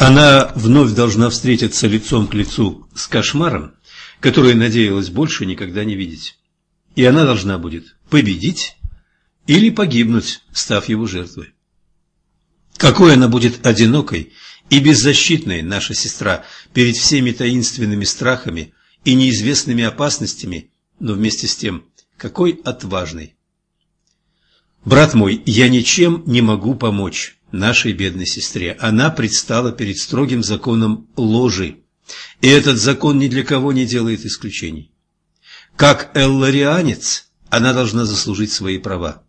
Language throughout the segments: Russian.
Она вновь должна встретиться лицом к лицу с кошмаром, который надеялась больше никогда не видеть. И она должна будет победить или погибнуть, став его жертвой. Какой она будет одинокой и беззащитной, наша сестра, перед всеми таинственными страхами и неизвестными опасностями, но вместе с тем, какой отважной. Брат мой, я ничем не могу помочь нашей бедной сестре. Она предстала перед строгим законом ложи, и этот закон ни для кого не делает исключений. Как элларианец, она должна заслужить свои права.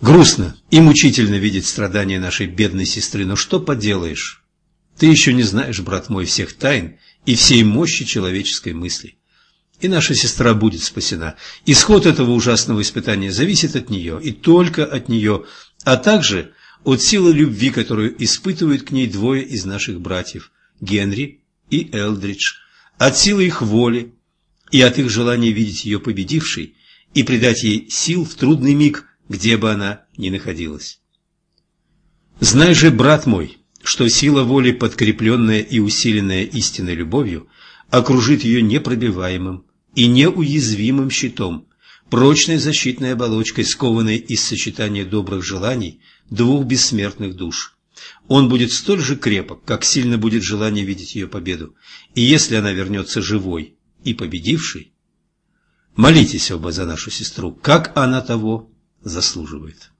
Грустно и мучительно видеть страдания нашей бедной сестры, но что поделаешь? Ты еще не знаешь, брат мой, всех тайн и всей мощи человеческой мысли. И наша сестра будет спасена. Исход этого ужасного испытания зависит от нее, и только от нее, а также от силы любви, которую испытывают к ней двое из наших братьев – Генри и Элдридж, от силы их воли и от их желания видеть ее победившей и придать ей сил в трудный миг, где бы она ни находилась. Знай же, брат мой, что сила воли, подкрепленная и усиленная истинной любовью, окружит ее непробиваемым и неуязвимым щитом, прочной защитной оболочкой, скованной из сочетания добрых желаний двух бессмертных душ. Он будет столь же крепок, как сильно будет желание видеть ее победу. И если она вернется живой и победившей, молитесь оба за нашу сестру, как она того заслуживает.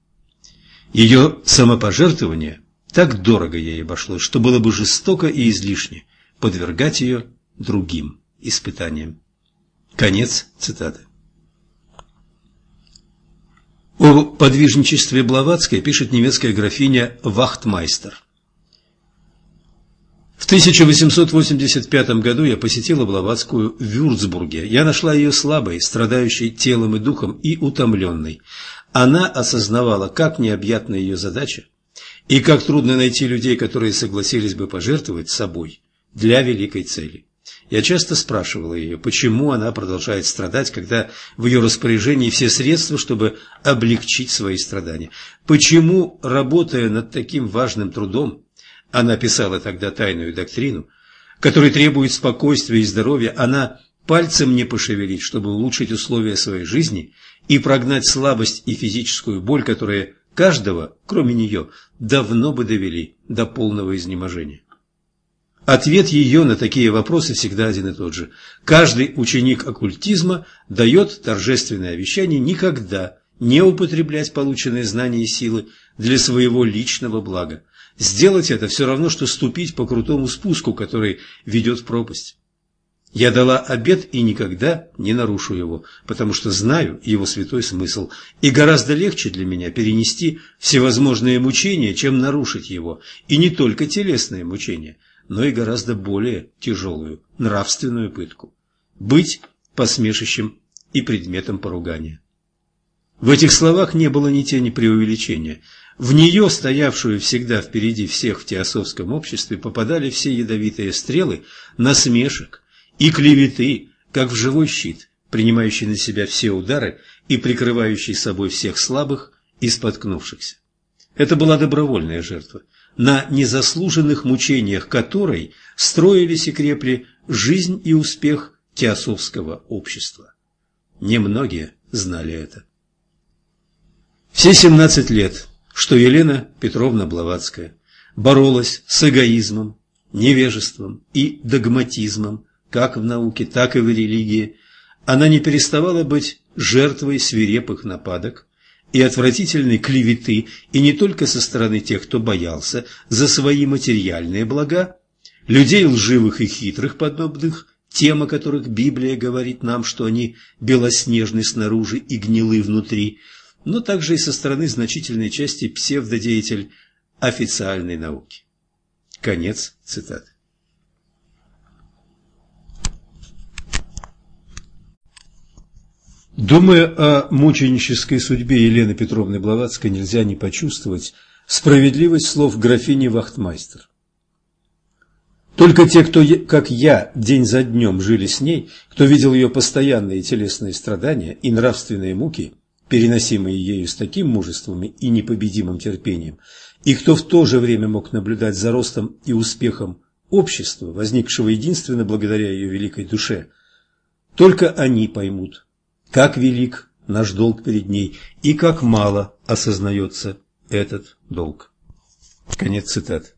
Ее самопожертвование так дорого ей обошлось, что было бы жестоко и излишне подвергать ее другим испытаниям. Конец цитаты. О подвижничестве Блаватской пишет немецкая графиня Вахтмайстер. В 1885 году я посетила Блаватскую в Вюрцбурге. Я нашла ее слабой, страдающей телом и духом и утомленной. Она осознавала, как необъятна ее задача, и как трудно найти людей, которые согласились бы пожертвовать собой для великой цели. Я часто спрашивала ее, почему она продолжает страдать, когда в ее распоряжении все средства, чтобы облегчить свои страдания. Почему, работая над таким важным трудом, она писала тогда тайную доктрину, которая требует спокойствия и здоровья, она пальцем не пошевелить, чтобы улучшить условия своей жизни и прогнать слабость и физическую боль, которые каждого, кроме нее, давно бы довели до полного изнеможения. Ответ ее на такие вопросы всегда один и тот же. Каждый ученик оккультизма дает торжественное обещание никогда не употреблять полученные знания и силы для своего личного блага. Сделать это все равно, что ступить по крутому спуску, который ведет в пропасть. Я дала обет и никогда не нарушу его, потому что знаю его святой смысл, и гораздо легче для меня перенести всевозможные мучения, чем нарушить его, и не только телесные мучения, но и гораздо более тяжелую нравственную пытку – быть посмешищем и предметом поругания. В этих словах не было ни тени преувеличения. В нее, стоявшую всегда впереди всех в теософском обществе, попадали все ядовитые стрелы насмешек и клеветы, как в живой щит, принимающий на себя все удары и прикрывающий собой всех слабых и споткнувшихся. Это была добровольная жертва – на незаслуженных мучениях которой строились и крепли жизнь и успех теософского общества. Немногие знали это. Все 17 лет, что Елена Петровна Блаватская боролась с эгоизмом, невежеством и догматизмом, как в науке, так и в религии, она не переставала быть жертвой свирепых нападок, и отвратительной клеветы, и не только со стороны тех, кто боялся за свои материальные блага, людей лживых и хитрых подобных, тем, о которых Библия говорит нам, что они белоснежны снаружи и гнилы внутри, но также и со стороны значительной части псевдодеятель официальной науки. Конец цитаты. Думая о мученической судьбе Елены Петровны Блаватской, нельзя не почувствовать справедливость слов графини Вахтмайстер. Только те, кто, как я, день за днем жили с ней, кто видел ее постоянные телесные страдания и нравственные муки, переносимые ею с таким мужеством и непобедимым терпением, и кто в то же время мог наблюдать за ростом и успехом общества, возникшего единственно благодаря ее великой душе, только они поймут, как велик наш долг перед ней и как мало осознается этот долг. Конец цитаты.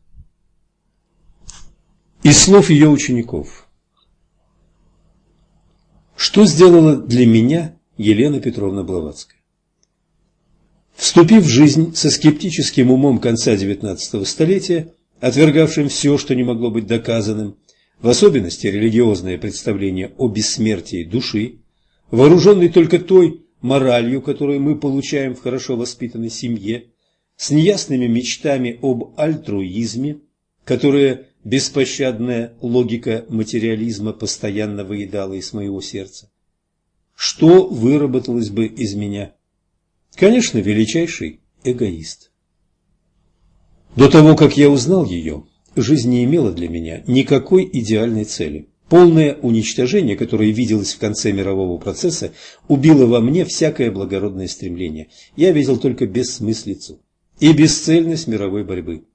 Из слов ее учеников. Что сделала для меня Елена Петровна Блаватская? Вступив в жизнь со скептическим умом конца XIX столетия, отвергавшим все, что не могло быть доказанным, в особенности религиозное представление о бессмертии души, вооруженный только той моралью, которую мы получаем в хорошо воспитанной семье, с неясными мечтами об альтруизме, которые беспощадная логика материализма постоянно выедала из моего сердца. Что выработалось бы из меня? Конечно, величайший эгоист. До того, как я узнал ее, жизнь не имела для меня никакой идеальной цели. Полное уничтожение, которое виделось в конце мирового процесса, убило во мне всякое благородное стремление. Я видел только бессмыслицу и бесцельность мировой борьбы.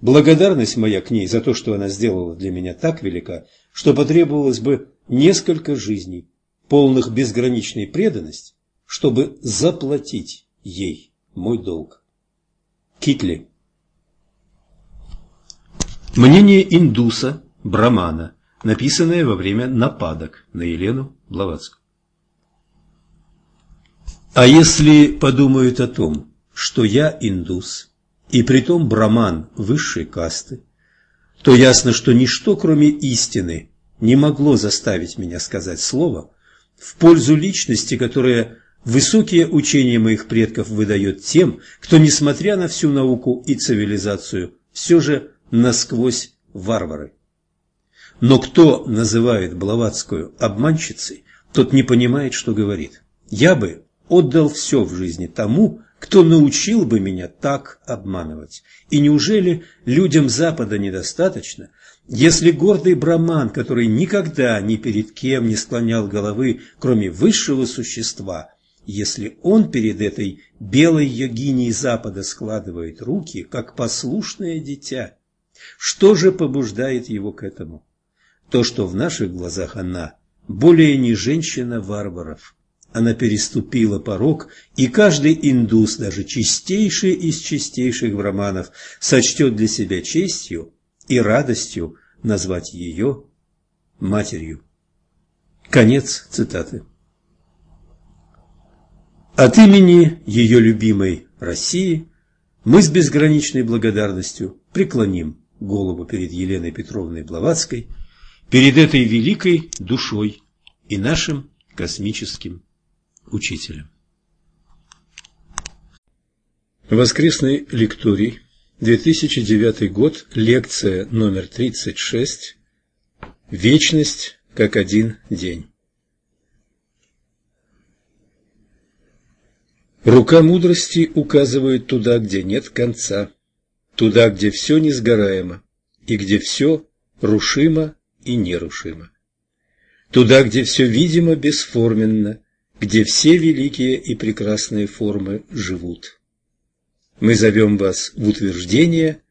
Благодарность моя к ней за то, что она сделала для меня так велика, что потребовалось бы несколько жизней, полных безграничной преданности, чтобы заплатить ей мой долг. Китли Мнение индуса Брамана, написанное во время нападок на Елену Блаватскую. А если подумают о том, что я индус, и притом браман высшей касты, то ясно, что ничто, кроме истины, не могло заставить меня сказать слово в пользу личности, которая высокие учения моих предков выдает тем, кто, несмотря на всю науку и цивилизацию, все же насквозь варвары. Но кто называет Блаватскую обманщицей, тот не понимает, что говорит. Я бы отдал все в жизни тому, кто научил бы меня так обманывать? И неужели людям Запада недостаточно, если гордый браман, который никогда ни перед кем не склонял головы, кроме высшего существа, если он перед этой белой йогиней Запада складывает руки, как послушное дитя, что же побуждает его к этому? То, что в наших глазах она более не женщина варваров, она переступила порог, и каждый индус, даже чистейший из чистейших браманов, сочтет для себя честью и радостью назвать ее матерью. Конец цитаты. От имени ее любимой России мы с безграничной благодарностью преклоним голову перед Еленой Петровной Блаватской, перед этой великой душой и нашим космическим учителем. Воскресный лекторий, 2009 год, лекция номер 36, «Вечность как один день». Рука мудрости указывает туда, где нет конца, туда, где все несгораемо и где все рушимо и нерушимо, туда, где все видимо бесформенно где все великие и прекрасные формы живут. Мы зовем вас в утверждение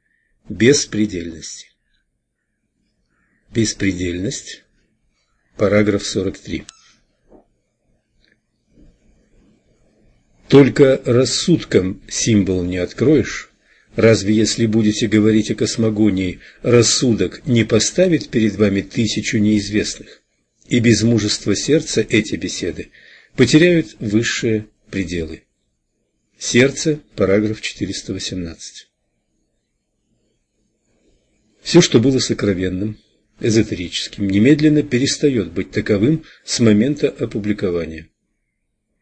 беспредельности. Беспредельность. Параграф 43. Только рассудком символ не откроешь. Разве если будете говорить о космогонии, рассудок не поставит перед вами тысячу неизвестных? И без мужества сердца эти беседы – потеряют высшие пределы. Сердце, параграф 418. Все, что было сокровенным, эзотерическим, немедленно перестает быть таковым с момента опубликования.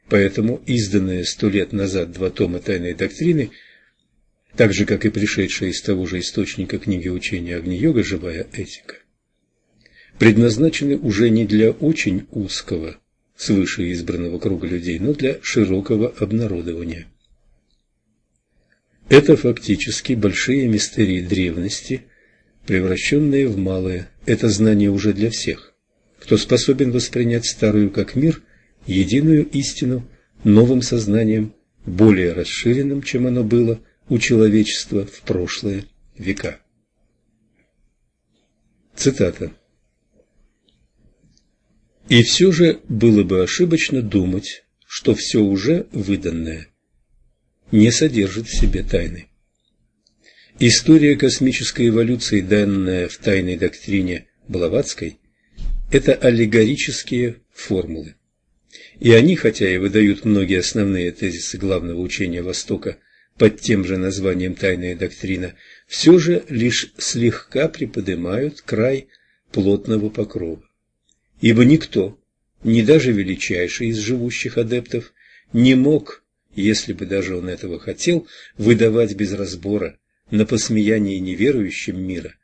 Поэтому изданные сто лет назад два тома тайной доктрины, так же, как и пришедшие из того же источника книги учения Агни-йога «Живая этика», предназначены уже не для очень узкого, свыше избранного круга людей, но для широкого обнародования. Это фактически большие мистерии древности, превращенные в малые. Это знание уже для всех, кто способен воспринять старую как мир, единую истину, новым сознанием, более расширенным, чем оно было у человечества в прошлые века. Цитата. «И все же было бы ошибочно думать, что все уже выданное не содержит в себе тайны. История космической эволюции, данная в тайной доктрине Блаватской, это аллегорические формулы. И они, хотя и выдают многие основные тезисы главного учения Востока под тем же названием «тайная доктрина», все же лишь слегка приподнимают край плотного покрова. Ибо никто, ни даже величайший из живущих адептов, не мог, если бы даже он этого хотел, выдавать без разбора на посмеяние неверующим мира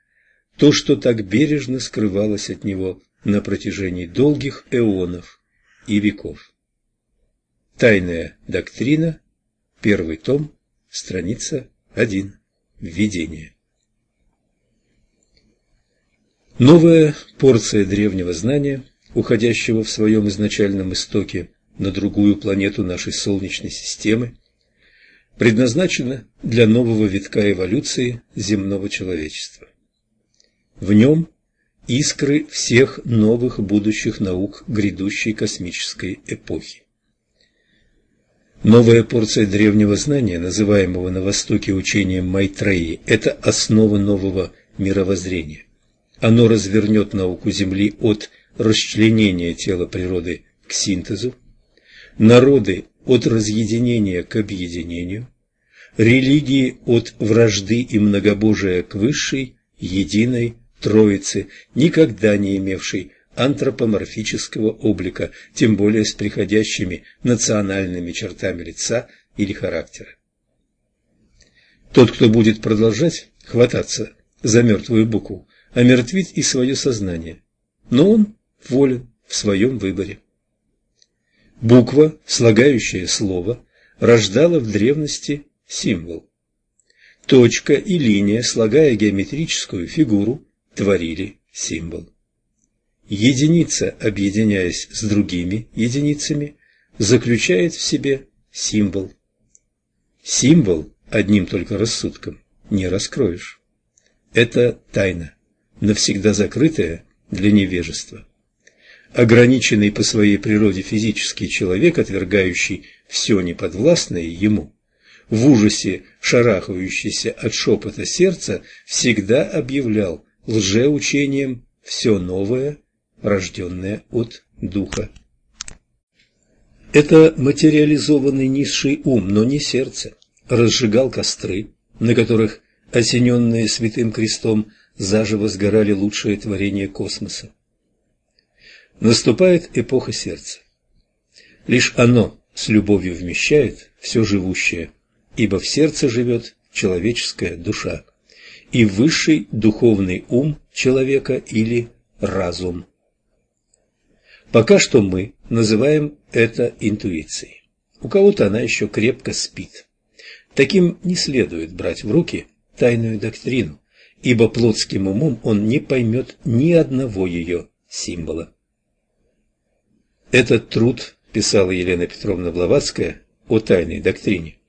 то, что так бережно скрывалось от него на протяжении долгих эонов и веков. Тайная доктрина, первый том, страница 1, введение. Новая порция древнего знания, уходящего в своем изначальном истоке на другую планету нашей Солнечной системы, предназначена для нового витка эволюции земного человечества. В нем искры всех новых будущих наук грядущей космической эпохи. Новая порция древнего знания, называемого на Востоке учением Майтреи, это основа нового мировоззрения. Оно развернет науку Земли от расчленения тела природы к синтезу, народы от разъединения к объединению, религии от вражды и многобожия к высшей, единой Троицы, никогда не имевшей антропоморфического облика, тем более с приходящими национальными чертами лица или характера. Тот, кто будет продолжать хвататься за мертвую букву, омертвит и свое сознание, но он волен в своем выборе. Буква, слагающая слово, рождала в древности символ. Точка и линия, слагая геометрическую фигуру, творили символ. Единица, объединяясь с другими единицами, заключает в себе символ. Символ одним только рассудком не раскроешь. Это тайна, навсегда закрытая для невежества. Ограниченный по своей природе физический человек, отвергающий все неподвластное ему, в ужасе шарахающийся от шепота сердца, всегда объявлял лжеучением все новое, рожденное от Духа. Это материализованный низший ум, но не сердце, разжигал костры, на которых, осененные святым крестом, заживо сгорали лучшие творения космоса. Наступает эпоха сердца. Лишь оно с любовью вмещает все живущее, ибо в сердце живет человеческая душа и высший духовный ум человека или разум. Пока что мы называем это интуицией. У кого-то она еще крепко спит. Таким не следует брать в руки тайную доктрину, ибо плотским умом он не поймет ни одного ее символа. Этот труд, писала Елена Петровна Блаватская о тайной доктрине,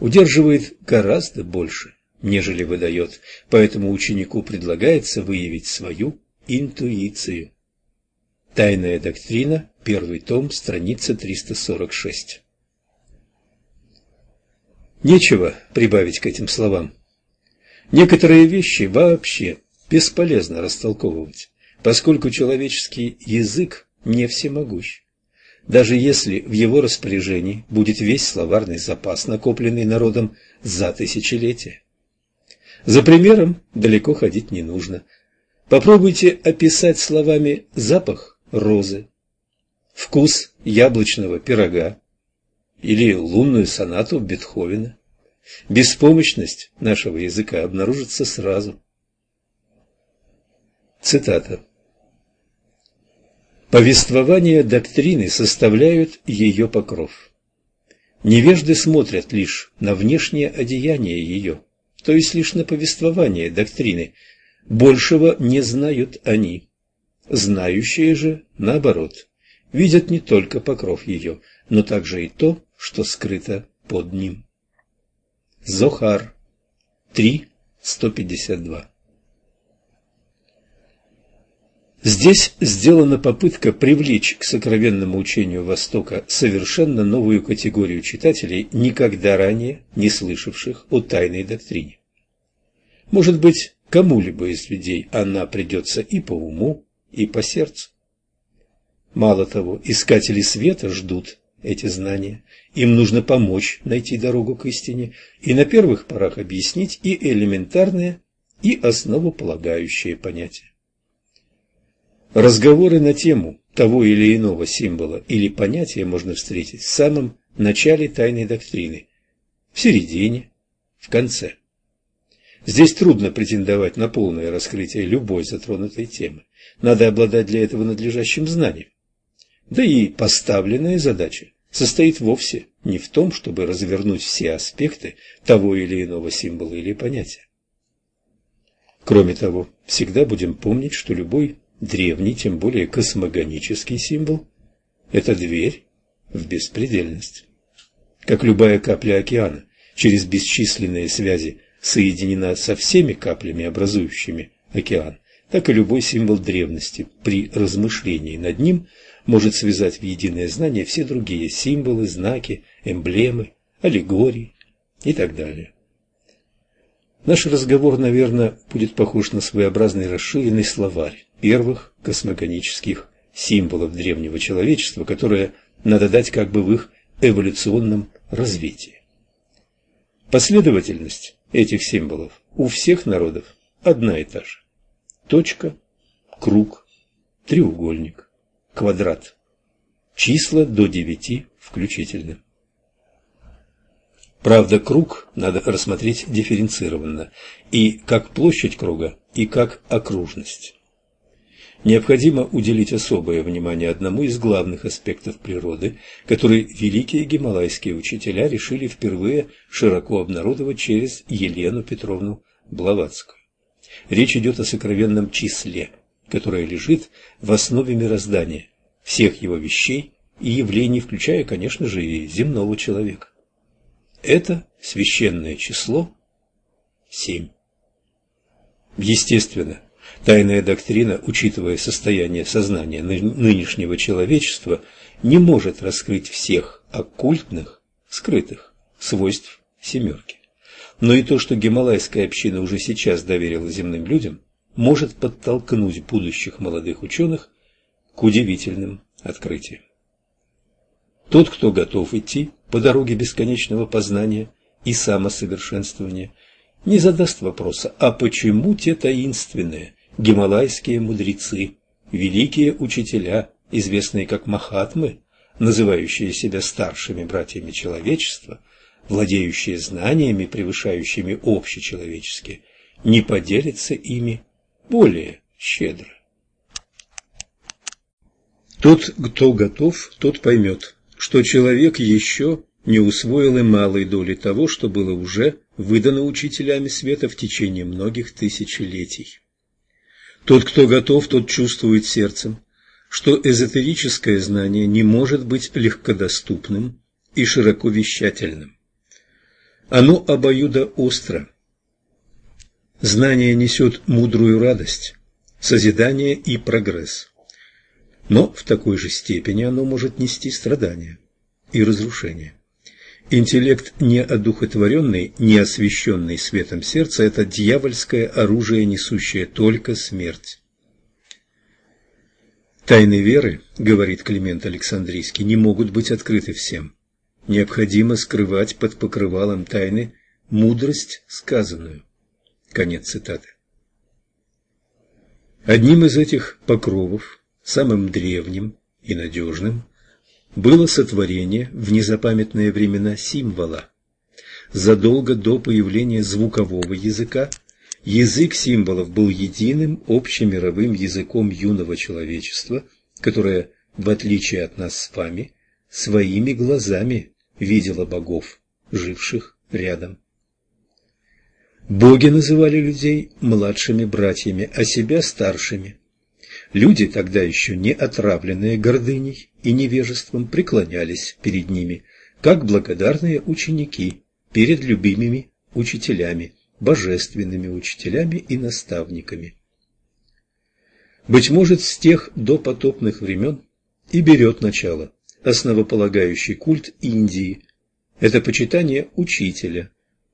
удерживает гораздо больше, нежели выдает, поэтому ученику предлагается выявить свою интуицию. Тайная доктрина, первый том, страница 346. Нечего прибавить к этим словам. Некоторые вещи вообще бесполезно растолковывать, поскольку человеческий язык не всемогущ. Даже если в его распоряжении будет весь словарный запас, накопленный народом за тысячелетия. За примером далеко ходить не нужно. Попробуйте описать словами запах розы, вкус яблочного пирога или лунную сонату Бетховена. Беспомощность нашего языка обнаружится сразу. Цитата. Повествование доктрины составляют ее покров. Невежды смотрят лишь на внешнее одеяние ее, то есть лишь на повествование доктрины. Большего не знают они. Знающие же, наоборот, видят не только покров ее, но также и то, что скрыто под ним. Зохар 3.152 Здесь сделана попытка привлечь к сокровенному учению Востока совершенно новую категорию читателей, никогда ранее не слышавших о тайной доктрине. Может быть, кому-либо из людей она придется и по уму, и по сердцу. Мало того, искатели света ждут эти знания. Им нужно помочь найти дорогу к истине и на первых порах объяснить и элементарные, и основополагающие понятия. Разговоры на тему того или иного символа или понятия можно встретить в самом начале тайной доктрины, в середине, в конце. Здесь трудно претендовать на полное раскрытие любой затронутой темы. Надо обладать для этого надлежащим знанием. Да и поставленная задача состоит вовсе не в том, чтобы развернуть все аспекты того или иного символа или понятия. Кроме того, всегда будем помнить, что любой древний, тем более космогонический символ – это дверь в беспредельность. Как любая капля океана через бесчисленные связи соединена со всеми каплями, образующими океан, так и любой символ древности при размышлении над ним может связать в единое знание все другие символы, знаки, эмблемы, аллегории и так далее. Наш разговор, наверное, будет похож на своеобразный расширенный словарь первых космогонических символов древнего человечества, которые надо дать как бы в их эволюционном развитии. Последовательность этих символов у всех народов одна и та же. Точка, круг, треугольник, квадрат. Числа до девяти включительно. Правда, круг надо рассмотреть дифференцированно, и как площадь круга, и как окружность. Необходимо уделить особое внимание одному из главных аспектов природы, который великие гималайские учителя решили впервые широко обнародовать через Елену Петровну Блаватскую. Речь идет о сокровенном числе, которое лежит в основе мироздания, всех его вещей и явлений, включая, конечно же, и земного человека. Это священное число семь. Естественно, тайная доктрина, учитывая состояние сознания нынешнего человечества, не может раскрыть всех оккультных, скрытых свойств семерки. Но и то, что гималайская община уже сейчас доверила земным людям, может подтолкнуть будущих молодых ученых к удивительным открытиям. Тот, кто готов идти по дороге бесконечного познания и самосовершенствования, не задаст вопроса, а почему те таинственные гималайские мудрецы, великие учителя, известные как Махатмы, называющие себя старшими братьями человечества, владеющие знаниями, превышающими общечеловеческие, не поделятся ими более щедро. Тот, кто готов, тот поймет, что человек еще не усвоил и малой доли того, что было уже выдано учителями света в течение многих тысячелетий. Тот, кто готов, тот чувствует сердцем, что эзотерическое знание не может быть легкодоступным и широко вещательным. Оно обоюдоостро. Знание несет мудрую радость, созидание и прогресс. Но в такой же степени оно может нести страдания и разрушение. Интеллект, неодухотворенный, не освещенный светом сердца – это дьявольское оружие, несущее только смерть. Тайны веры, говорит Климент Александрийский, не могут быть открыты всем необходимо скрывать под покрывалом тайны мудрость сказанную. Конец цитаты. Одним из этих покровов, самым древним и надежным, было сотворение в незапамятные времена символа. Задолго до появления звукового языка язык символов был единым общемировым языком юного человечества, которое, в отличие от нас с вами, своими глазами видела богов, живших рядом. Боги называли людей младшими братьями, а себя старшими. Люди, тогда еще не отравленные гордыней и невежеством, преклонялись перед ними, как благодарные ученики перед любимыми учителями, божественными учителями и наставниками. Быть может, с тех допотопных времен и берет начало основополагающий культ Индии. Это почитание учителя,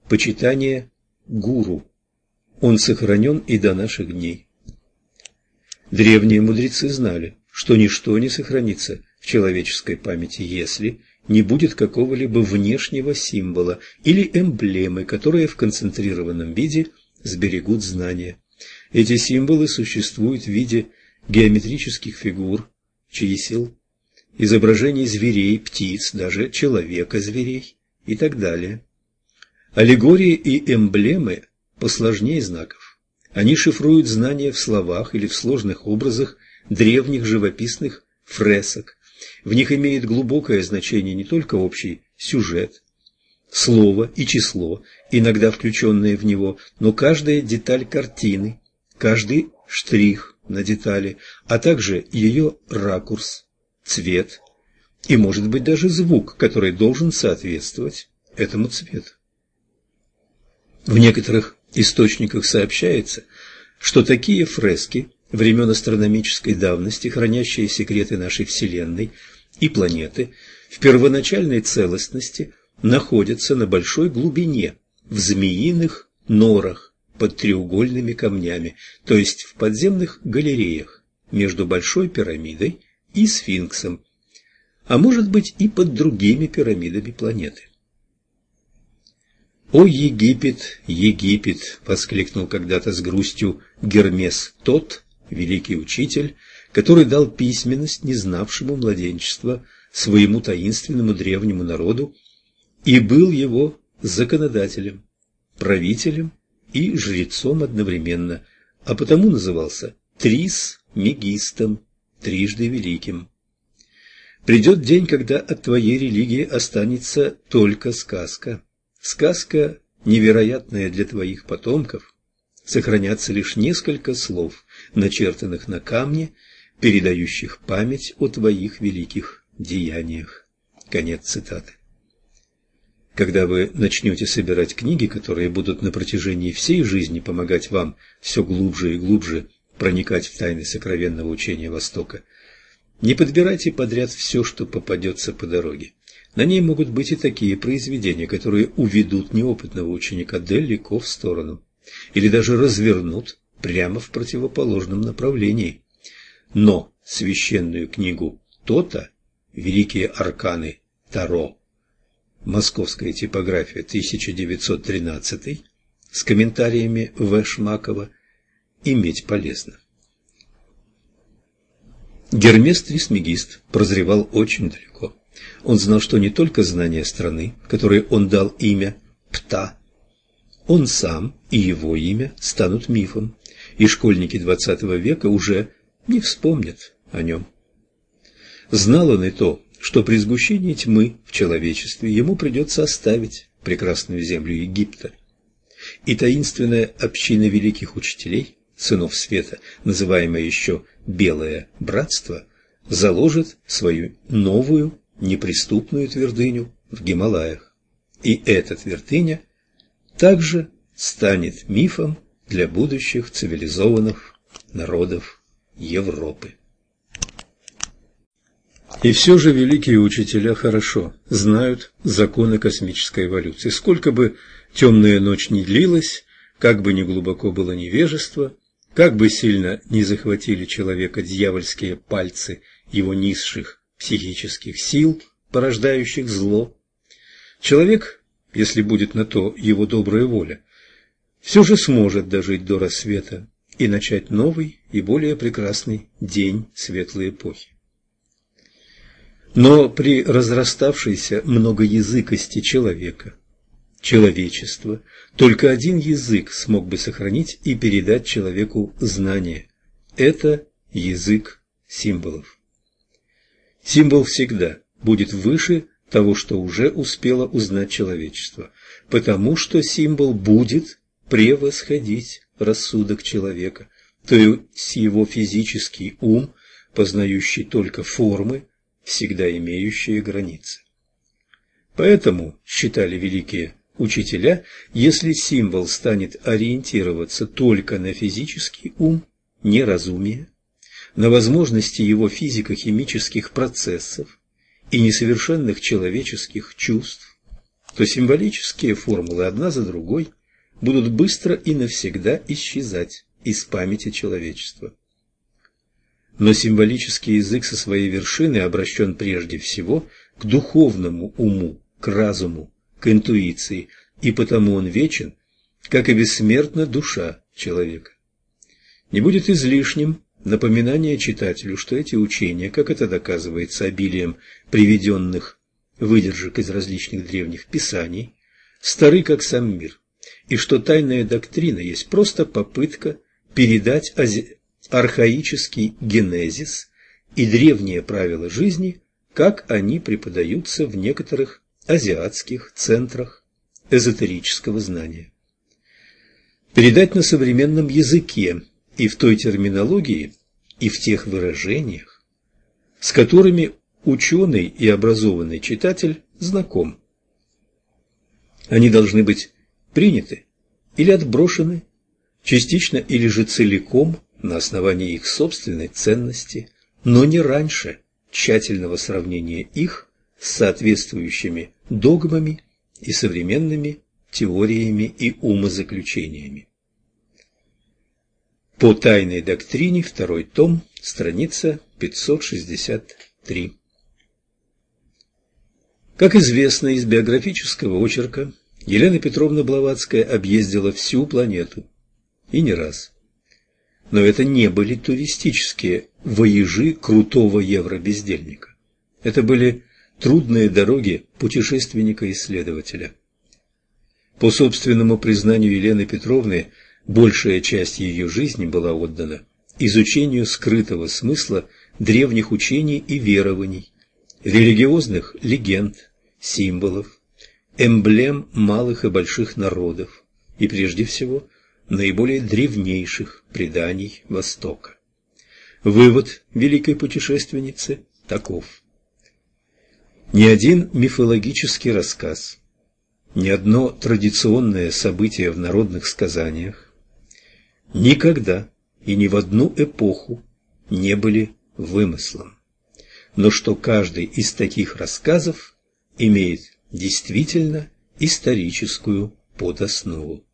почитание гуру. Он сохранен и до наших дней. Древние мудрецы знали, что ничто не сохранится в человеческой памяти, если не будет какого-либо внешнего символа или эмблемы, которые в концентрированном виде сберегут знания. Эти символы существуют в виде геометрических фигур, чисел, изображений зверей, птиц, даже человека-зверей и так далее. Аллегории и эмблемы посложнее знаков. Они шифруют знания в словах или в сложных образах древних живописных фресок. В них имеет глубокое значение не только общий сюжет, слово и число, иногда включенные в него, но каждая деталь картины, каждый штрих на детали, а также ее ракурс, цвет и, может быть, даже звук, который должен соответствовать этому цвету. В некоторых источниках сообщается, что такие фрески времен астрономической давности, хранящие секреты нашей Вселенной и планеты, в первоначальной целостности находятся на большой глубине, в змеиных норах под треугольными камнями, то есть в подземных галереях между Большой пирамидой и сфинксом, а может быть и под другими пирамидами планеты. «О, Египет, Египет!» — воскликнул когда-то с грустью Гермес тот, великий учитель, который дал письменность, не знавшему младенчества, своему таинственному древнему народу и был его законодателем, правителем и жрецом одновременно, а потому назывался Трис Мегистом, трижды великим. Придет день, когда от твоей религии останется только сказка. Сказка, невероятная для твоих потомков, сохранятся лишь несколько слов, начертанных на камне, передающих память о твоих великих деяниях. Конец цитаты. Когда вы начнете собирать книги, которые будут на протяжении всей жизни помогать вам все глубже и глубже проникать в тайны сокровенного учения Востока. Не подбирайте подряд все, что попадется по дороге. На ней могут быть и такие произведения, которые уведут неопытного ученика далеко в сторону, или даже развернут прямо в противоположном направлении. Но священную книгу Тота, великие арканы Таро, московская типография 1913 с комментариями В. Шмакова – иметь полезно. Гермес Трисмегист прозревал очень далеко. Он знал, что не только знание страны, которой он дал имя Пта, он сам и его имя станут мифом, и школьники XX века уже не вспомнят о нем. Знал он и то, что при сгущении тьмы в человечестве ему придется оставить прекрасную землю Египта. И таинственная община великих учителей сынов света, называемое еще «белое братство», заложит свою новую неприступную твердыню в Гималаях. И эта твердыня также станет мифом для будущих цивилизованных народов Европы. И все же великие учителя хорошо знают законы космической эволюции. Сколько бы темная ночь не длилась, как бы ни глубоко было невежество, как бы сильно не захватили человека дьявольские пальцы его низших психических сил, порождающих зло, человек, если будет на то его добрая воля, все же сможет дожить до рассвета и начать новый и более прекрасный день светлой эпохи. Но при разраставшейся многоязыкости человека – человечества, только один язык смог бы сохранить и передать человеку знания. Это язык символов. Символ всегда будет выше того, что уже успело узнать человечество, потому что символ будет превосходить рассудок человека, то есть его физический ум, познающий только формы, всегда имеющие границы. Поэтому, считали великие учителя, если символ станет ориентироваться только на физический ум, неразумие, на возможности его физико-химических процессов и несовершенных человеческих чувств, то символические формулы одна за другой будут быстро и навсегда исчезать из памяти человечества. Но символический язык со своей вершины обращен прежде всего к духовному уму, к разуму, к интуиции, и потому он вечен, как и бессмертна душа человека. Не будет излишним напоминание читателю, что эти учения, как это доказывается обилием приведенных выдержек из различных древних писаний, стары как сам мир, и что тайная доктрина есть просто попытка передать архаический генезис и древние правила жизни, как они преподаются в некоторых азиатских центрах эзотерического знания. Передать на современном языке и в той терминологии, и в тех выражениях, с которыми ученый и образованный читатель знаком. Они должны быть приняты или отброшены, частично или же целиком на основании их собственной ценности, но не раньше тщательного сравнения их с соответствующими догмами и современными теориями и умозаключениями. По тайной доктрине, второй том, страница 563. Как известно из биографического очерка, Елена Петровна Блаватская объездила всю планету. И не раз. Но это не были туристические воежи крутого евробездельника. Это были трудные дороги путешественника-исследователя. По собственному признанию Елены Петровны, большая часть ее жизни была отдана изучению скрытого смысла древних учений и верований, религиозных легенд, символов, эмблем малых и больших народов и, прежде всего, наиболее древнейших преданий Востока. Вывод великой путешественницы таков. Ни один мифологический рассказ, ни одно традиционное событие в народных сказаниях никогда и ни в одну эпоху не были вымыслом, но что каждый из таких рассказов имеет действительно историческую подоснову.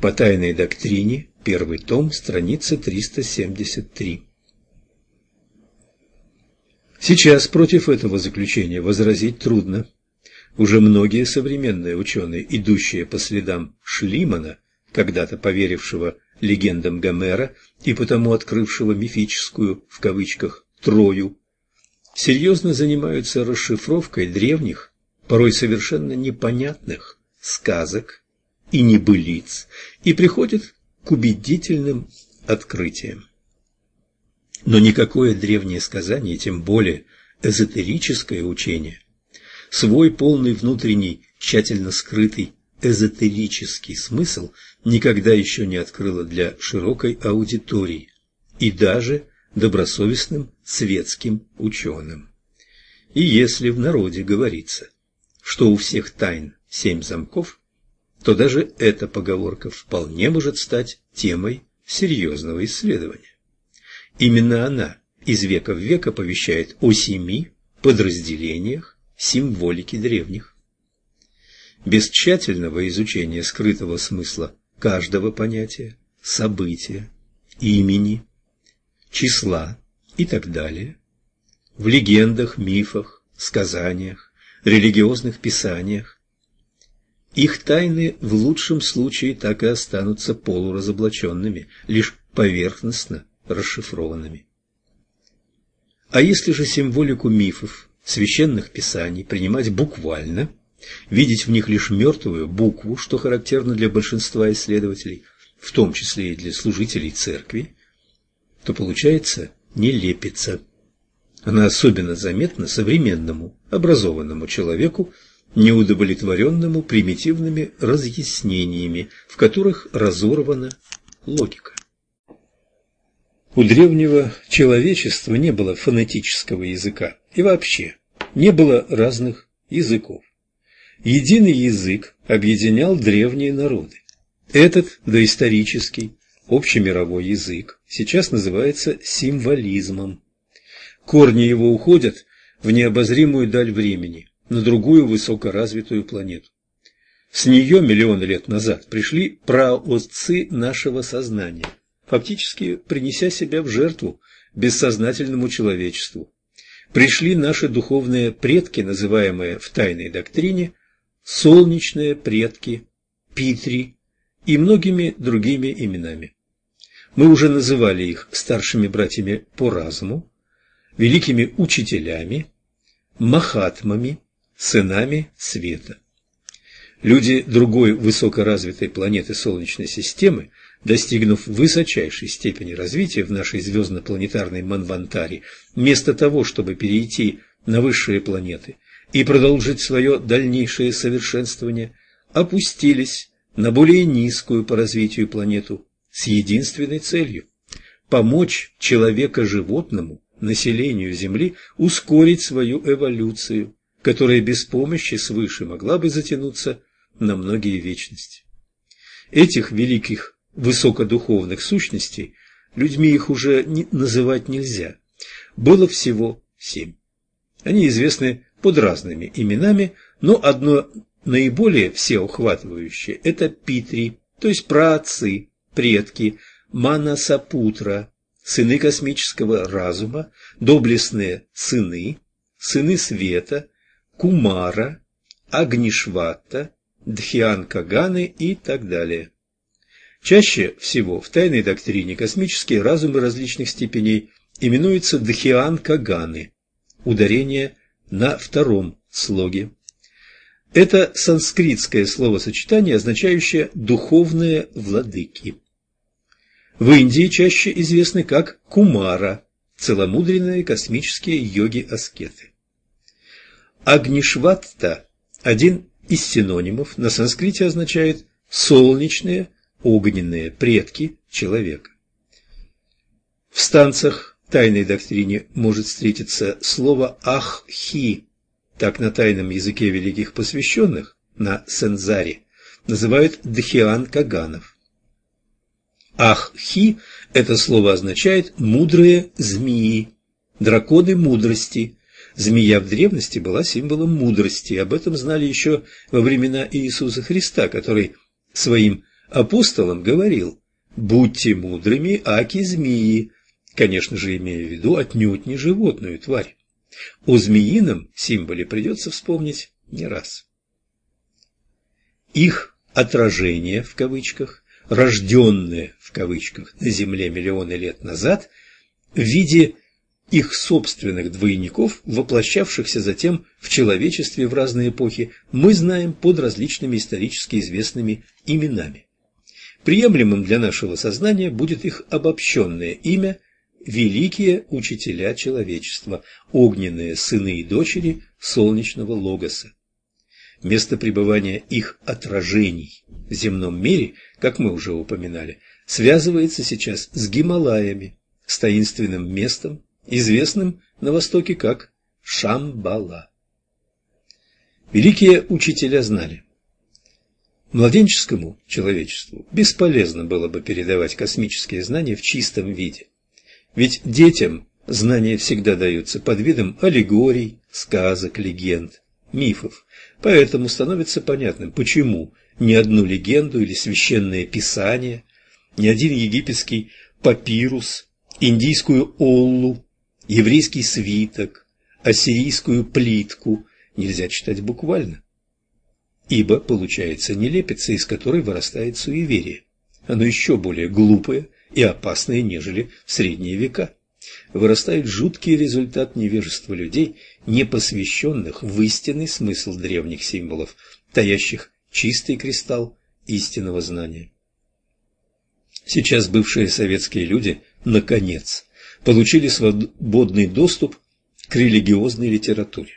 По тайной доктрине, первый том, страница 373. Сейчас против этого заключения возразить трудно. Уже многие современные ученые, идущие по следам Шлимана, когда-то поверившего легендам Гомера и потому открывшего мифическую, в кавычках, Трою, серьезно занимаются расшифровкой древних, порой совершенно непонятных сказок и небылиц и приходят к убедительным открытиям. Но никакое древнее сказание, тем более эзотерическое учение, свой полный внутренний, тщательно скрытый эзотерический смысл никогда еще не открыло для широкой аудитории и даже добросовестным светским ученым. И если в народе говорится, что у всех тайн семь замков, то даже эта поговорка вполне может стать темой серьезного исследования. Именно она из века в век оповещает о семи подразделениях символики древних. Без тщательного изучения скрытого смысла каждого понятия, события, имени, числа и так далее, в легендах, мифах, сказаниях, религиозных писаниях, их тайны в лучшем случае так и останутся полуразоблаченными, лишь поверхностно расшифрованными. А если же символику мифов, священных писаний принимать буквально, видеть в них лишь мертвую букву, что характерно для большинства исследователей, в том числе и для служителей церкви, то получается нелепица. Она особенно заметна современному, образованному человеку, неудовлетворенному примитивными разъяснениями, в которых разорвана логика. У древнего человечества не было фонетического языка и вообще не было разных языков. Единый язык объединял древние народы. Этот доисторический, общемировой язык сейчас называется символизмом. Корни его уходят в необозримую даль времени, на другую высокоразвитую планету. С нее миллионы лет назад пришли праотцы нашего сознания, фактически принеся себя в жертву бессознательному человечеству. Пришли наши духовные предки, называемые в тайной доктрине солнечные предки, Питри и многими другими именами. Мы уже называли их старшими братьями по разуму, великими учителями, махатмами, сынами света. Люди другой высокоразвитой планеты Солнечной системы, достигнув высочайшей степени развития в нашей звездно-планетарной Манвантаре, вместо того, чтобы перейти на высшие планеты и продолжить свое дальнейшее совершенствование, опустились на более низкую по развитию планету с единственной целью – помочь человека-животному, населению Земли, ускорить свою эволюцию, которая без помощи свыше могла бы затянуться на многие вечности. Этих великих высокодуховных сущностей, людьми их уже не, называть нельзя, было всего семь. Они известны под разными именами, но одно наиболее всеохватывающее – это Питри, то есть праотцы, предки, Манасапутра, сыны космического разума, доблестные сыны, сыны света, Кумара, Агнишвата, Дхиан-Каганы и так далее. Чаще всего в тайной доктрине космические разумы различных степеней именуются Дхиан-Каганы, ударение на втором слоге. Это санскритское словосочетание, означающее «духовные владыки». В Индии чаще известны как Кумара, целомудренные космические йоги-аскеты. Агнишватта – один из синонимов на санскрите означает «солнечные, огненные предки человека». В станцах тайной доктрине может встретиться слово «аххи», так на тайном языке великих посвященных, на сензаре, называют дхиан каганов. Аххи – это слово означает «мудрые змеи», драконы мудрости, Змея в древности была символом мудрости, об этом знали еще во времена Иисуса Христа, который своим апостолам говорил «Будьте мудрыми, аки змеи», конечно же, имея в виду отнюдь не животную тварь. О змеином символе придется вспомнить не раз. Их отражение, в кавычках, рожденное, в кавычках, на Земле миллионы лет назад, в виде их собственных двойников, воплощавшихся затем в человечестве в разные эпохи, мы знаем под различными исторически известными именами. Приемлемым для нашего сознания будет их обобщенное имя «Великие учителя человечества», огненные сыны и дочери солнечного логоса. Место пребывания их отражений в земном мире, как мы уже упоминали, связывается сейчас с Гималаями, с таинственным местом, известным на Востоке как Шамбала. Великие учителя знали, младенческому человечеству бесполезно было бы передавать космические знания в чистом виде. Ведь детям знания всегда даются под видом аллегорий, сказок, легенд, мифов. Поэтому становится понятным, почему ни одну легенду или священное писание, ни один египетский папирус, индийскую оллу еврейский свиток, ассирийскую плитку нельзя читать буквально, ибо получается нелепица, из которой вырастает суеверие. Оно еще более глупое и опасное, нежели в средние века. Вырастает жуткий результат невежества людей, не посвященных в истинный смысл древних символов, таящих чистый кристалл истинного знания. Сейчас бывшие советские люди, наконец, получили свободный доступ к религиозной литературе.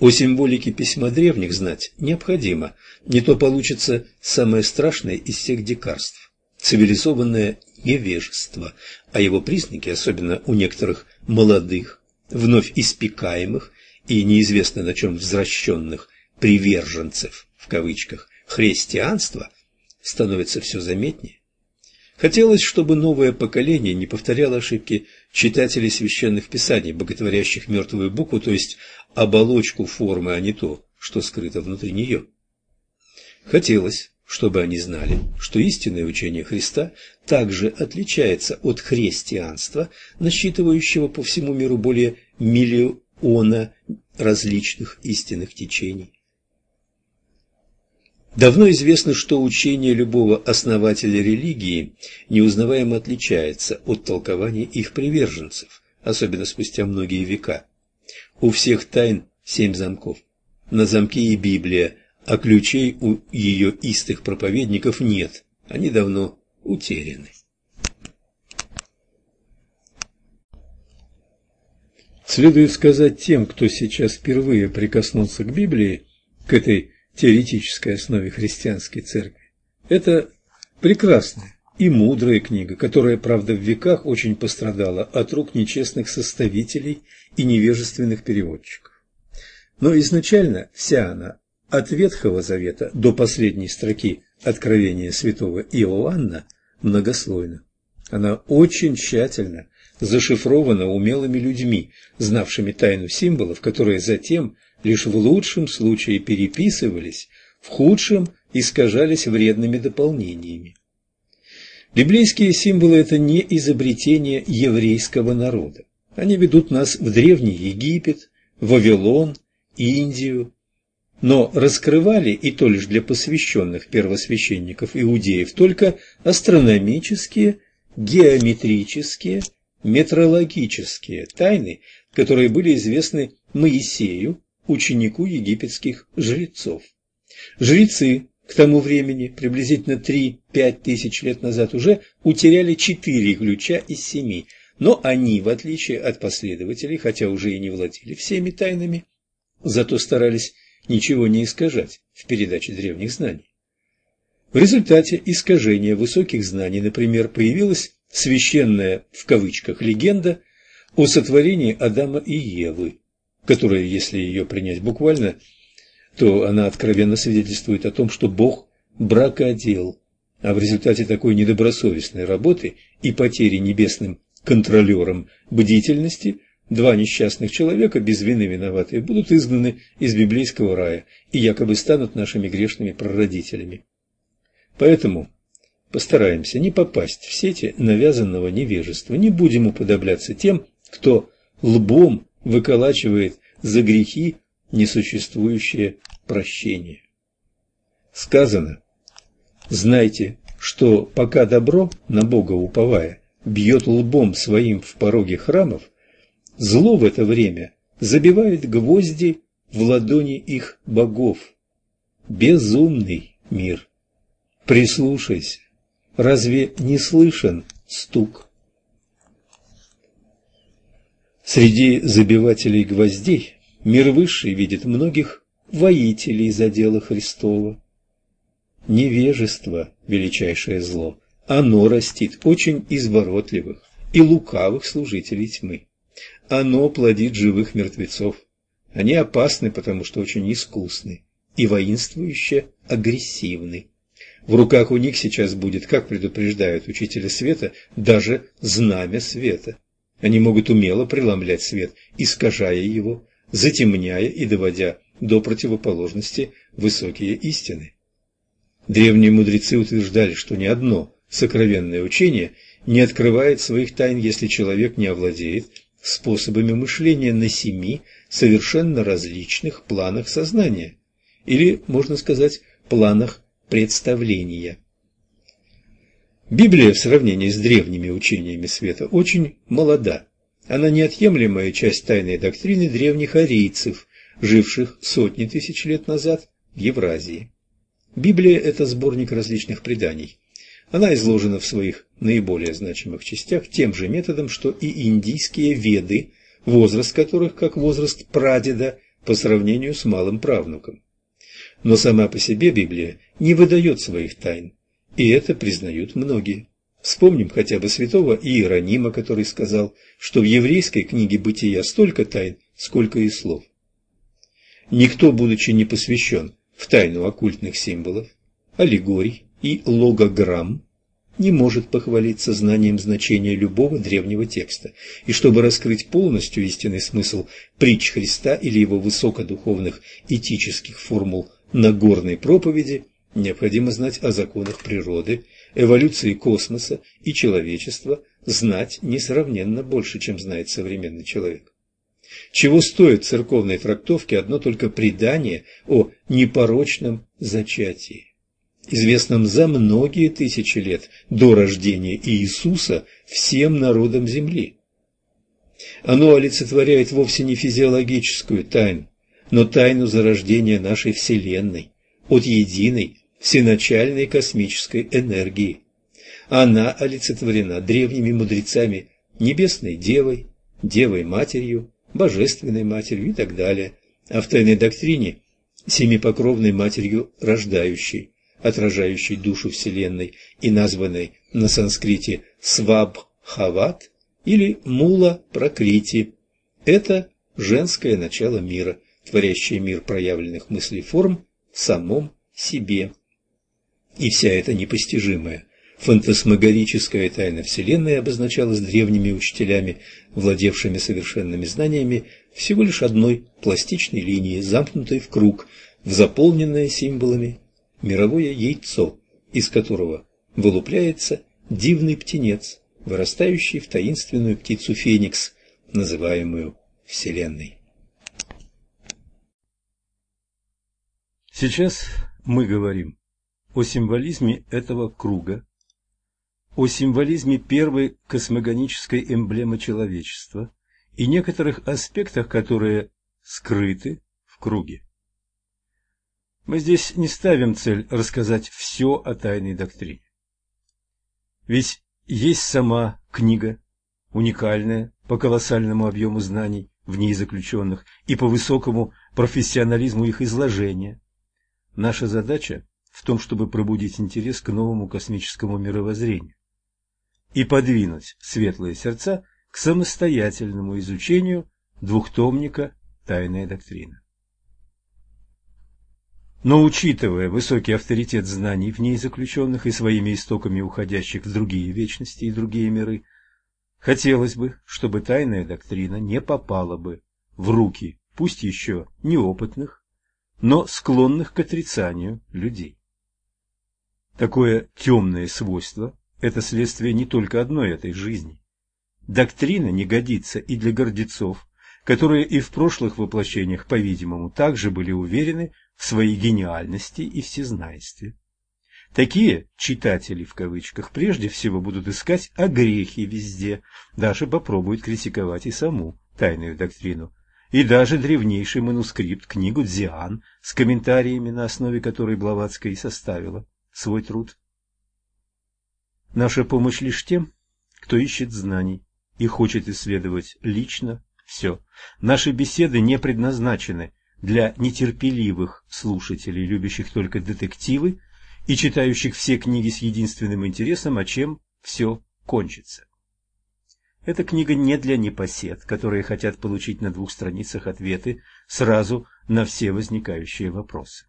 О символике письма древних знать необходимо, не то получится самое страшное из всех дикарств – цивилизованное невежество, а его признаки, особенно у некоторых молодых, вновь испекаемых и неизвестно на чем возвращенных «приверженцев» в кавычках христианства становится все заметнее. Хотелось, чтобы новое поколение не повторяло ошибки читателей священных писаний, боготворящих мертвую букву, то есть оболочку формы, а не то, что скрыто внутри нее. Хотелось, чтобы они знали, что истинное учение Христа также отличается от христианства, насчитывающего по всему миру более миллиона различных истинных течений. Давно известно, что учение любого основателя религии неузнаваемо отличается от толкования их приверженцев, особенно спустя многие века. У всех тайн семь замков. На замке и Библия, а ключей у ее истых проповедников нет, они давно утеряны. Следует сказать тем, кто сейчас впервые прикоснулся к Библии, к этой теоретической основе христианской церкви. Это прекрасная и мудрая книга, которая, правда, в веках очень пострадала от рук нечестных составителей и невежественных переводчиков. Но изначально вся она, от Ветхого Завета до последней строки Откровения святого Иоанна, многослойна. Она очень тщательно зашифрована умелыми людьми, знавшими тайну символов, которые затем – лишь в лучшем случае переписывались, в худшем искажались вредными дополнениями. Библейские символы – это не изобретение еврейского народа. Они ведут нас в Древний Египет, Вавилон, Индию, но раскрывали, и то лишь для посвященных первосвященников иудеев, только астрономические, геометрические, метрологические тайны, которые были известны Моисею, ученику египетских жрецов. Жрецы к тому времени, приблизительно 3-5 тысяч лет назад, уже утеряли четыре ключа из семи, но они, в отличие от последователей, хотя уже и не владели всеми тайнами, зато старались ничего не искажать в передаче древних знаний. В результате искажения высоких знаний, например, появилась священная в кавычках легенда о сотворении Адама и Евы, которая, если ее принять буквально, то она откровенно свидетельствует о том, что Бог бракодел, а в результате такой недобросовестной работы и потери небесным контролером бдительности два несчастных человека, без вины виноватые, будут изгнаны из библейского рая и якобы станут нашими грешными прародителями. Поэтому постараемся не попасть в сети навязанного невежества, не будем уподобляться тем, кто лбом выколачивает за грехи несуществующее прощение. Сказано, знайте, что пока добро, на Бога уповая, бьет лбом своим в пороге храмов, зло в это время забивает гвозди в ладони их богов. Безумный мир. Прислушайся, разве не слышен стук? Среди забивателей гвоздей мир высший видит многих воителей за дело Христова. Невежество – величайшее зло. Оно растит очень изворотливых и лукавых служителей тьмы. Оно плодит живых мертвецов. Они опасны, потому что очень искусны и воинствующе агрессивны. В руках у них сейчас будет, как предупреждают учителя света, даже знамя света. Они могут умело преломлять свет, искажая его, затемняя и доводя до противоположности высокие истины. Древние мудрецы утверждали, что ни одно сокровенное учение не открывает своих тайн, если человек не овладеет способами мышления на семи совершенно различных планах сознания, или, можно сказать, планах представления. Библия в сравнении с древними учениями света очень молода. Она неотъемлемая часть тайной доктрины древних арийцев, живших сотни тысяч лет назад в Евразии. Библия – это сборник различных преданий. Она изложена в своих наиболее значимых частях тем же методом, что и индийские веды, возраст которых как возраст прадеда по сравнению с малым правнуком. Но сама по себе Библия не выдает своих тайн. И это признают многие. Вспомним хотя бы святого Иеронима, который сказал, что в еврейской книге бытия столько тайн, сколько и слов. Никто, будучи не посвящен в тайну оккультных символов, аллегорий и логограмм, не может похвалиться знанием значения любого древнего текста, и чтобы раскрыть полностью истинный смысл притч Христа или его высокодуховных этических формул Нагорной проповеди, необходимо знать о законах природы, эволюции космоса и человечества, знать несравненно больше, чем знает современный человек. Чего стоит церковной трактовке одно только предание о непорочном зачатии известном за многие тысячи лет до рождения Иисуса всем народам Земли. Оно олицетворяет вовсе не физиологическую тайну, но тайну зарождения нашей Вселенной от единой всеначальной космической энергии. Она олицетворена древними мудрецами Небесной Девой, Девой-Матерью, Божественной Матерью и так далее, а в тайной доктрине – Семипокровной Матерью Рождающей, отражающей душу Вселенной и названной на санскрите Свабхават или Мула Пракрити. Это женское начало мира, творящее мир проявленных мыслей форм в самом себе. И вся эта непостижимая, фантасмагорическая тайна Вселенной обозначалась древними учителями, владевшими совершенными знаниями, всего лишь одной пластичной линии, замкнутой в круг, в заполненное символами мировое яйцо, из которого вылупляется дивный птенец, вырастающий в таинственную птицу Феникс, называемую Вселенной. Сейчас мы говорим о символизме этого круга, о символизме первой космогонической эмблемы человечества и некоторых аспектах, которые скрыты в круге. Мы здесь не ставим цель рассказать все о тайной доктрине. Ведь есть сама книга, уникальная по колоссальному объему знаний в ней заключенных и по высокому профессионализму их изложения. Наша задача в том, чтобы пробудить интерес к новому космическому мировоззрению и подвинуть светлые сердца к самостоятельному изучению двухтомника «Тайная доктрина». Но учитывая высокий авторитет знаний в ней заключенных и своими истоками уходящих в другие вечности и другие миры, хотелось бы, чтобы тайная доктрина не попала бы в руки, пусть еще неопытных, но склонных к отрицанию людей. Такое темное свойство – это следствие не только одной этой жизни. Доктрина не годится и для гордецов, которые и в прошлых воплощениях, по-видимому, также были уверены в своей гениальности и всезнайстве. Такие «читатели» в кавычках прежде всего будут искать огрехи везде, даже попробуют критиковать и саму тайную доктрину, и даже древнейший манускрипт, книгу Дзиан, с комментариями, на основе которой Блаватская и составила свой труд. Наша помощь лишь тем, кто ищет знаний и хочет исследовать лично все. Наши беседы не предназначены для нетерпеливых слушателей, любящих только детективы и читающих все книги с единственным интересом, о чем все кончится. Эта книга не для непосед, которые хотят получить на двух страницах ответы сразу на все возникающие вопросы.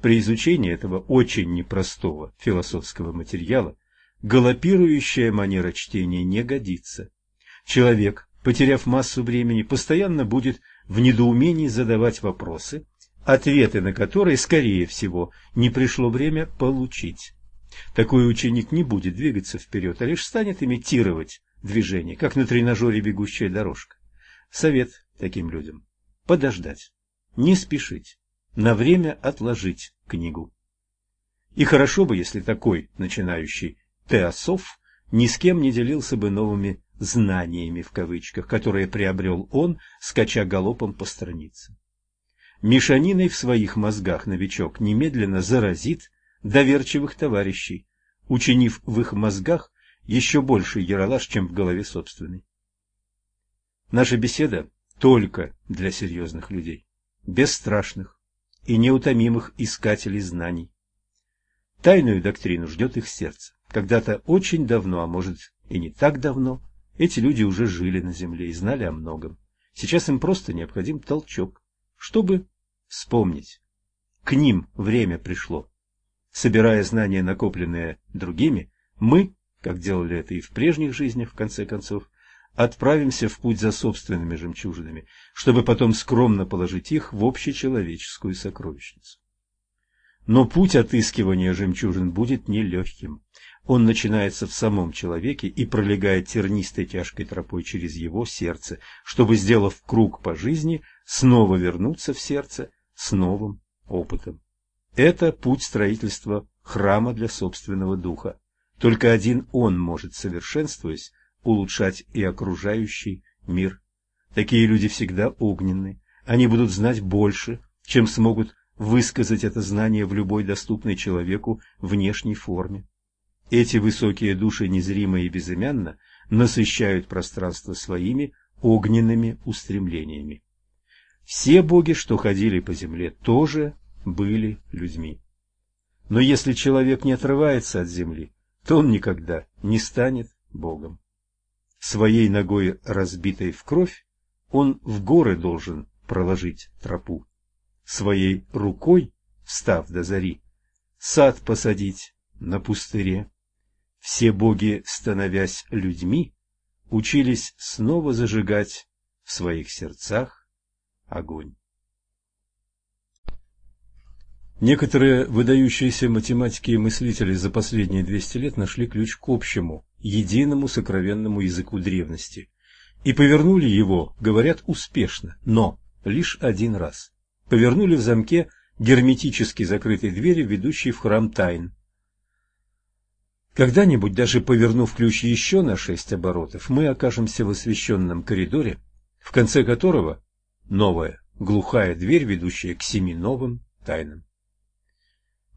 При изучении этого очень непростого философского материала галопирующая манера чтения не годится. Человек, потеряв массу времени, постоянно будет в недоумении задавать вопросы, ответы на которые, скорее всего, не пришло время получить. Такой ученик не будет двигаться вперед, а лишь станет имитировать движение, как на тренажере бегущая дорожка. Совет таким людям – подождать, не спешить, на время отложить книгу. И хорошо бы, если такой начинающий теософ ни с кем не делился бы новыми «знаниями» в кавычках, которые приобрел он, скача галопом по странице. Мешаниной в своих мозгах новичок немедленно заразит доверчивых товарищей, учинив в их мозгах еще больше яролаж, чем в голове собственной. Наша беседа только для серьезных людей, бесстрашных и неутомимых искателей знаний. Тайную доктрину ждет их сердце. Когда-то очень давно, а может и не так давно, эти люди уже жили на земле и знали о многом. Сейчас им просто необходим толчок, чтобы вспомнить. К ним время пришло. Собирая знания, накопленные другими, мы, как делали это и в прежних жизнях, в конце концов, отправимся в путь за собственными жемчужинами, чтобы потом скромно положить их в общечеловеческую сокровищницу. Но путь отыскивания жемчужин будет нелегким. Он начинается в самом человеке и пролегает тернистой тяжкой тропой через его сердце, чтобы, сделав круг по жизни, снова вернуться в сердце с новым опытом. Это путь строительства храма для собственного духа. Только один он может, совершенствуясь, улучшать и окружающий мир. Такие люди всегда огненны. Они будут знать больше, чем смогут высказать это знание в любой доступной человеку внешней форме. Эти высокие души незримо и безымянно насыщают пространство своими огненными устремлениями. Все боги, что ходили по земле, тоже были людьми. Но если человек не отрывается от земли, то он никогда не станет богом. Своей ногой, разбитой в кровь, он в горы должен проложить тропу. Своей рукой, встав до зари, сад посадить на пустыре. Все боги, становясь людьми, учились снова зажигать в своих сердцах огонь. Некоторые выдающиеся математики и мыслители за последние 200 лет нашли ключ к общему, единому сокровенному языку древности. И повернули его, говорят, успешно, но лишь один раз. Повернули в замке герметически закрытой двери, ведущей в храм тайн. Когда-нибудь, даже повернув ключ еще на шесть оборотов, мы окажемся в освещенном коридоре, в конце которого новая глухая дверь, ведущая к семи новым тайнам.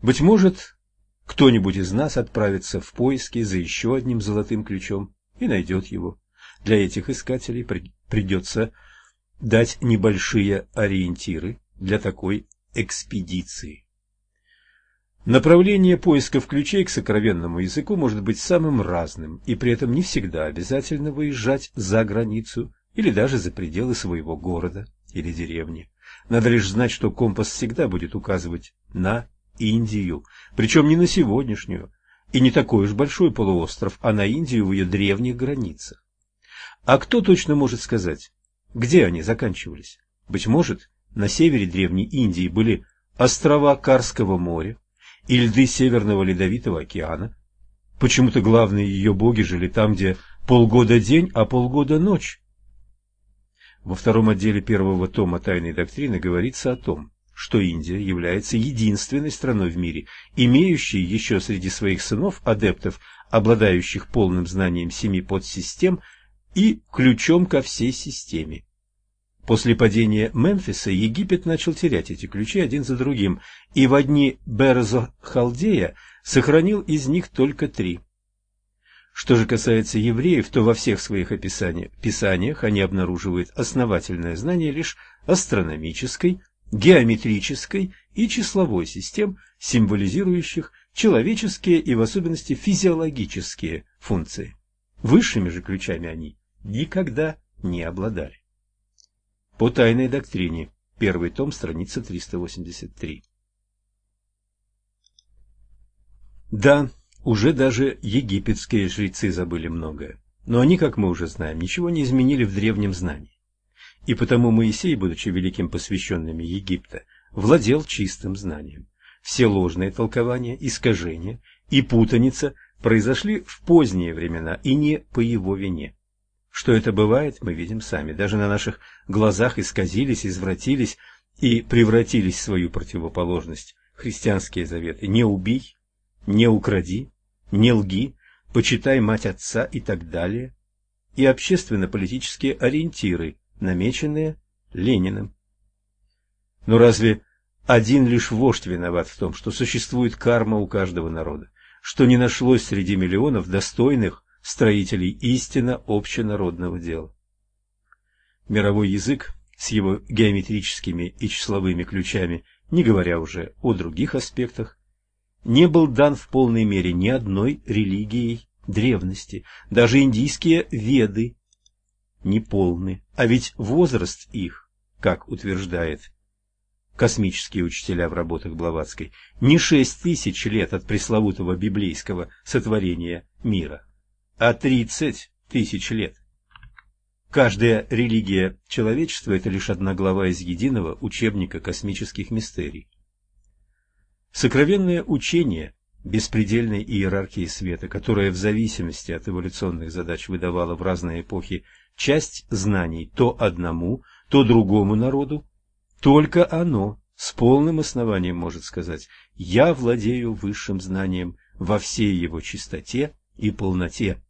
Быть может, кто-нибудь из нас отправится в поиски за еще одним золотым ключом и найдет его. Для этих искателей придется дать небольшие ориентиры для такой экспедиции. Направление поисков ключей к сокровенному языку может быть самым разным, и при этом не всегда обязательно выезжать за границу или даже за пределы своего города или деревни. Надо лишь знать, что компас всегда будет указывать на Индию, причем не на сегодняшнюю, и не такой уж большой полуостров, а на Индию в ее древних границах. А кто точно может сказать, где они заканчивались? Быть может, на севере древней Индии были острова Карского моря и льды Северного Ледовитого океана. Почему-то главные ее боги жили там, где полгода день, а полгода ночь. Во втором отделе первого тома «Тайной доктрины» говорится о том, что Индия является единственной страной в мире, имеющей еще среди своих сынов адептов, обладающих полным знанием семи подсистем и ключом ко всей системе. После падения Мемфиса Египет начал терять эти ключи один за другим, и в одни Берзо Халдея сохранил из них только три. Что же касается евреев, то во всех своих описаниях, писаниях они обнаруживают основательное знание лишь астрономической, геометрической и числовой систем, символизирующих человеческие и в особенности физиологические функции. Высшими же ключами они никогда не обладали. По тайной доктрине. Первый том, страница 383. Да, уже даже египетские жрецы забыли многое, но они, как мы уже знаем, ничего не изменили в древнем знании. И потому Моисей, будучи великим посвященным Египта, владел чистым знанием. Все ложные толкования, искажения и путаница произошли в поздние времена и не по его вине. Что это бывает, мы видим сами. Даже на наших глазах исказились, извратились и превратились в свою противоположность христианские заветы «не убий», «не укради», «не лги», «почитай мать отца» и так далее, и общественно-политические ориентиры, намеченные Лениным. Но разве один лишь вождь виноват в том, что существует карма у каждого народа, что не нашлось среди миллионов достойных строителей истинно общенародного дела? Мировой язык с его геометрическими и числовыми ключами, не говоря уже о других аспектах, не был дан в полной мере ни одной религией древности. Даже индийские веды неполны, а ведь возраст их, как утверждает космические учителя в работах Блаватской, не шесть тысяч лет от пресловутого библейского сотворения мира, а тридцать тысяч лет. Каждая религия человечества – это лишь одна глава из единого учебника космических мистерий. Сокровенное учение беспредельной иерархии света, которая в зависимости от эволюционных задач выдавала в разные эпохи часть знаний то одному, то другому народу, только оно с полным основанием может сказать «я владею высшим знанием во всей его чистоте и полноте».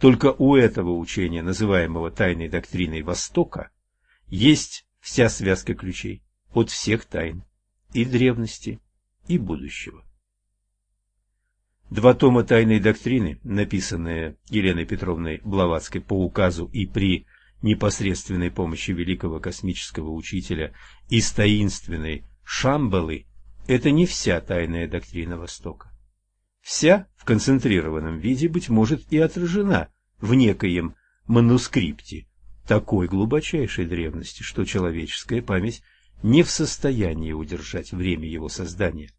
Только у этого учения, называемого тайной доктриной Востока, есть вся связка ключей от всех тайн и древности, и будущего. Два тома тайной доктрины, написанные Еленой Петровной Блаватской по указу и при непосредственной помощи великого космического учителя из таинственной Шамбалы, это не вся тайная доктрина Востока. Вся в концентрированном виде, быть может, и отражена в некоем манускрипте такой глубочайшей древности, что человеческая память не в состоянии удержать время его создания.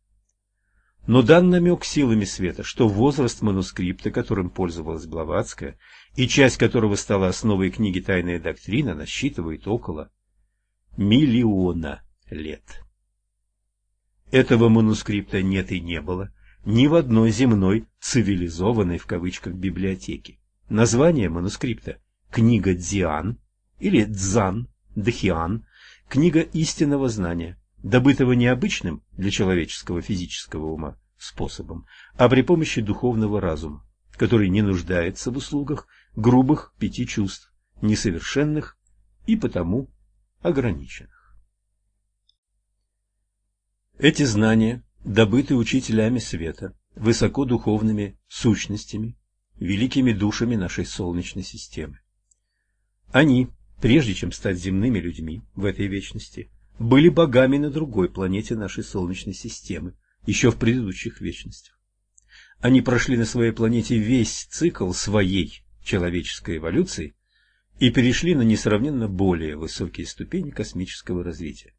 Но дан намек силами света, что возраст манускрипта, которым пользовалась Блаватская, и часть которого стала основой книги «Тайная доктрина», насчитывает около миллиона лет. Этого манускрипта нет и не было ни в одной земной «цивилизованной» в кавычках библиотеке. Название манускрипта «Книга Дзиан» или «Дзан», «Дхиан», «Книга истинного знания», добытого необычным для человеческого физического ума способом, а при помощи духовного разума, который не нуждается в услугах грубых пяти чувств, несовершенных и потому ограниченных. Эти знания добыты учителями света, высокодуховными сущностями, великими душами нашей Солнечной системы. Они, прежде чем стать земными людьми в этой вечности, были богами на другой планете нашей Солнечной системы, еще в предыдущих вечностях. Они прошли на своей планете весь цикл своей человеческой эволюции и перешли на несравненно более высокие ступени космического развития.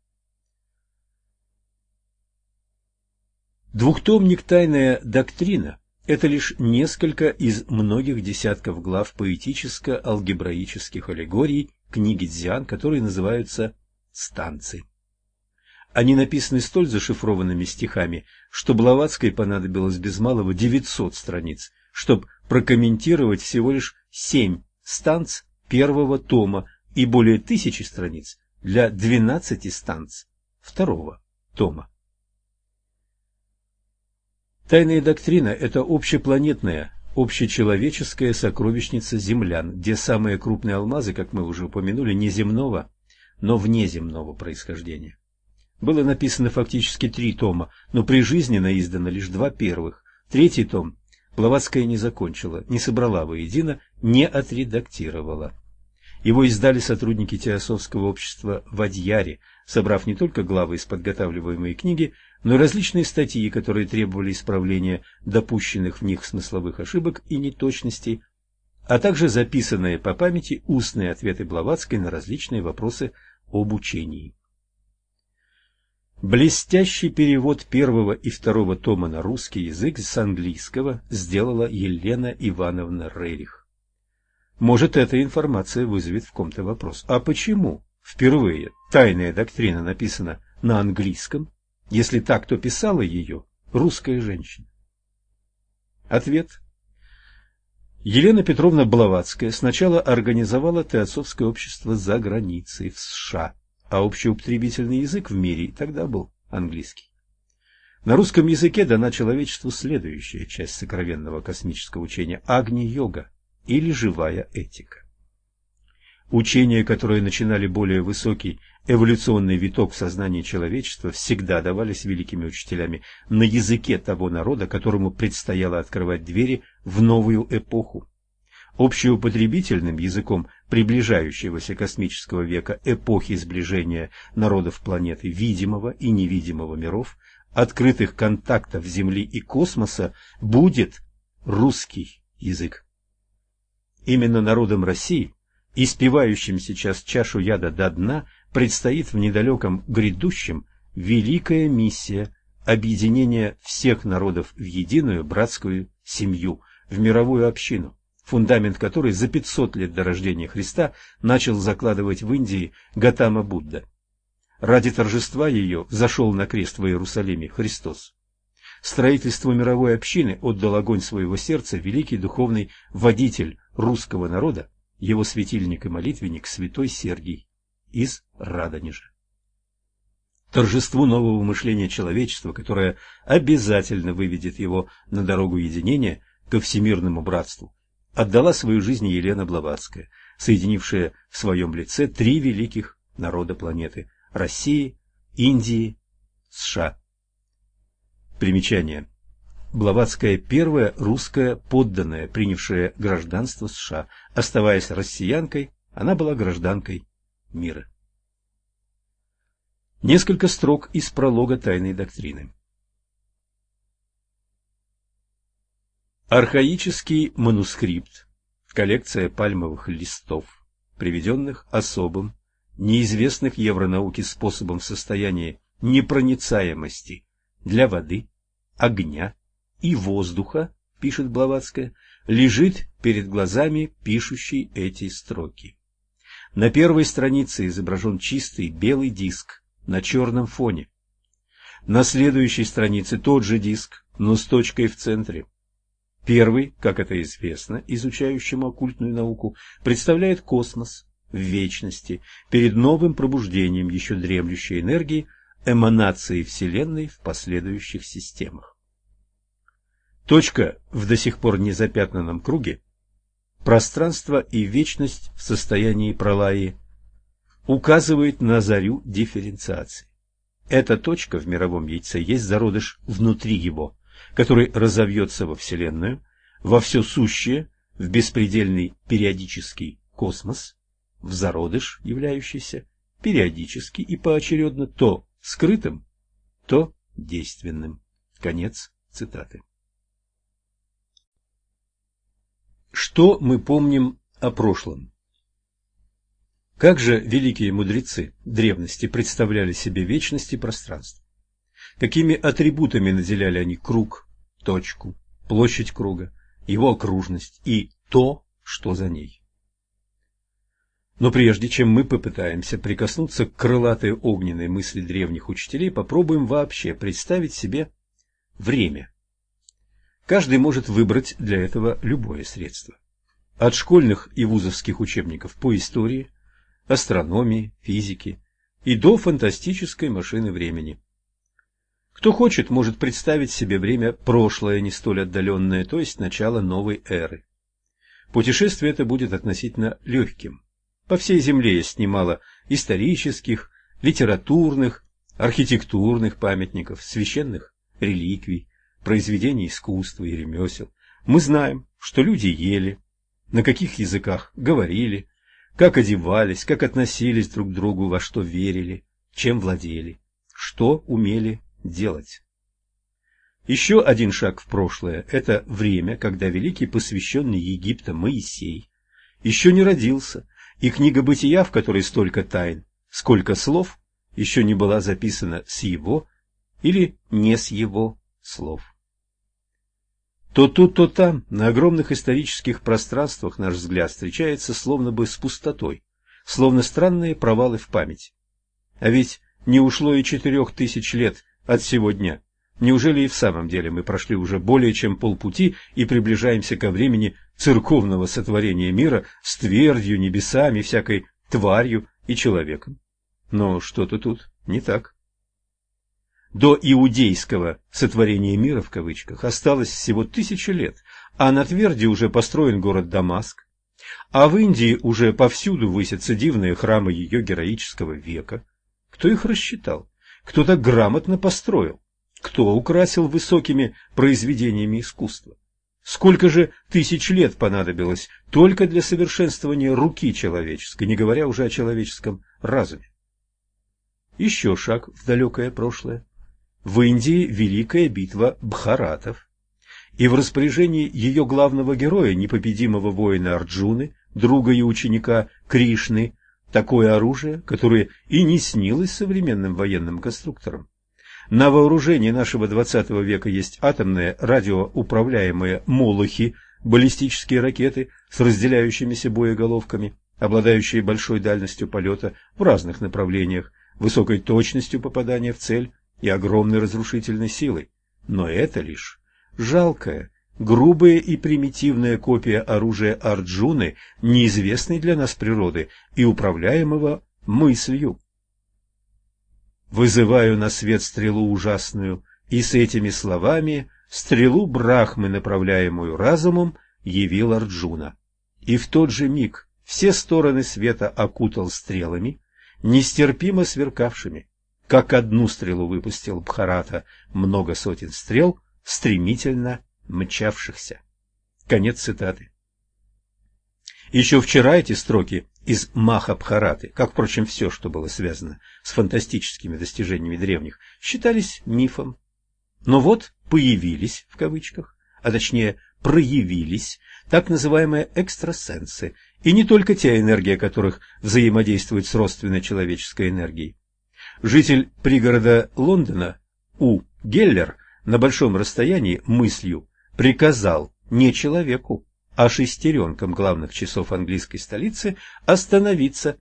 Двухтомник «Тайная доктрина» – это лишь несколько из многих десятков глав поэтическо-алгебраических аллегорий книги Дзян, которые называются «станции». Они написаны столь зашифрованными стихами, что Блаватской понадобилось без малого 900 страниц, чтобы прокомментировать всего лишь семь станц первого тома и более тысячи страниц для 12 станц второго тома. Тайная доктрина – это общепланетная, общечеловеческая сокровищница землян, где самые крупные алмазы, как мы уже упомянули, не земного, но внеземного происхождения. Было написано фактически три тома, но прижизненно издано лишь два первых. Третий том Блаватская не закончила, не собрала воедино, не отредактировала. Его издали сотрудники Теософского общества в Адьяре, собрав не только главы из подготавливаемой книги, но и различные статьи, которые требовали исправления допущенных в них смысловых ошибок и неточностей, а также записанные по памяти устные ответы Блаватской на различные вопросы об учении. Блестящий перевод первого и второго тома на русский язык с английского сделала Елена Ивановна Рерих. Может, эта информация вызовет в ком-то вопрос. А почему впервые тайная доктрина написана на английском, если так, кто писала ее русская женщина? Ответ. Елена Петровна Блаватская сначала организовала теософское общество за границей, в США а общеупотребительный язык в мире тогда был английский. На русском языке дана человечеству следующая часть сокровенного космического учения – Агни-йога или живая этика. Учения, которые начинали более высокий эволюционный виток в сознании человечества, всегда давались великими учителями на языке того народа, которому предстояло открывать двери в новую эпоху. Общеупотребительным языком приближающегося космического века эпохи сближения народов планеты видимого и невидимого миров, открытых контактов Земли и космоса, будет русский язык. Именно народам России, испевающим сейчас чашу яда до дна, предстоит в недалеком грядущем великая миссия объединения всех народов в единую братскую семью, в мировую общину, фундамент которой за 500 лет до рождения Христа начал закладывать в Индии Гатама Будда. Ради торжества ее зашел на крест в Иерусалиме Христос. Строительству мировой общины отдал огонь своего сердца великий духовный водитель русского народа, его светильник и молитвенник святой Сергий из Радонежа. Торжеству нового мышления человечества, которое обязательно выведет его на дорогу единения ко всемирному братству, отдала свою жизнь Елена Блаватская, соединившая в своем лице три великих народа планеты – России, Индии, США. Примечание. Блаватская первая русская подданная, принявшая гражданство США. Оставаясь россиянкой, она была гражданкой мира. Несколько строк из пролога тайной доктрины. Архаический манускрипт, коллекция пальмовых листов, приведенных особым, неизвестных евронауке способом в состоянии непроницаемости для воды, огня и воздуха, пишет Блаватская, лежит перед глазами пишущей эти строки. На первой странице изображен чистый белый диск на черном фоне. На следующей странице тот же диск, но с точкой в центре. Первый, как это известно изучающему оккультную науку, представляет космос в вечности, перед новым пробуждением еще дремлющей энергии, эманации Вселенной в последующих системах. Точка в до сих пор не запятнанном круге, пространство и вечность в состоянии пролаи, указывает на зарю дифференциации. Эта точка в мировом яйце есть зародыш внутри его, который разовьется во Вселенную, во все сущее, в беспредельный периодический космос, в зародыш, являющийся периодически и поочередно то скрытым, то действенным. Конец цитаты. Что мы помним о прошлом? Как же великие мудрецы древности представляли себе вечность и пространство? Какими атрибутами наделяли они круг, точку, площадь круга, его окружность и то, что за ней? Но прежде чем мы попытаемся прикоснуться к крылатой огненной мысли древних учителей, попробуем вообще представить себе время. Каждый может выбрать для этого любое средство. От школьных и вузовских учебников по истории, астрономии, физике и до фантастической машины времени. Кто хочет, может представить себе время прошлое, не столь отдаленное, то есть начало новой эры. Путешествие это будет относительно легким. По всей Земле есть немало исторических, литературных, архитектурных памятников, священных реликвий, произведений искусства и ремесел. Мы знаем, что люди ели, на каких языках говорили, как одевались, как относились друг к другу, во что верили, чем владели, что умели делать. Еще один шаг в прошлое – это время, когда великий посвященный Египта Моисей еще не родился, и книга бытия, в которой столько тайн, сколько слов, еще не была записана с его или не с его слов. То тут, то там, на огромных исторических пространствах наш взгляд встречается словно бы с пустотой, словно странные провалы в памяти. А ведь не ушло и четырех тысяч лет от сего дня. Неужели и в самом деле мы прошли уже более чем полпути и приближаемся ко времени церковного сотворения мира с твердью, небесами, всякой тварью и человеком? Но что-то тут не так. До иудейского «сотворения мира» в кавычках осталось всего тысяча лет, а на Тверде уже построен город Дамаск, а в Индии уже повсюду высятся дивные храмы ее героического века. Кто их рассчитал? Кто так грамотно построил? Кто украсил высокими произведениями искусства? Сколько же тысяч лет понадобилось только для совершенствования руки человеческой, не говоря уже о человеческом разуме? Еще шаг в далекое прошлое. В Индии великая битва Бхаратов. И в распоряжении ее главного героя, непобедимого воина Арджуны, друга и ученика Кришны, Такое оружие, которое и не снилось современным военным конструкторам. На вооружении нашего XX века есть атомные радиоуправляемые «молохи», баллистические ракеты с разделяющимися боеголовками, обладающие большой дальностью полета в разных направлениях, высокой точностью попадания в цель и огромной разрушительной силой. Но это лишь жалкая, грубая и примитивная копия оружия Арджуны, неизвестной для нас природы и управляемого мыслью. Вызываю на свет стрелу ужасную, и с этими словами стрелу Брахмы, направляемую разумом, явил Арджуна. И в тот же миг все стороны света окутал стрелами, нестерпимо сверкавшими. Как одну стрелу выпустил Бхарата, много сотен стрел, стремительно мчавшихся. Конец цитаты. Еще вчера эти строки из Махабхараты, как, впрочем, все, что было связано с фантастическими достижениями древних, считались мифом. Но вот появились, в кавычках, а точнее проявились, так называемые экстрасенсы, и не только те энергия которых взаимодействует с родственной человеческой энергией. Житель пригорода Лондона У. Геллер на большом расстоянии мыслью приказал не человеку, а шестеренкам главных часов английской столицы остановиться.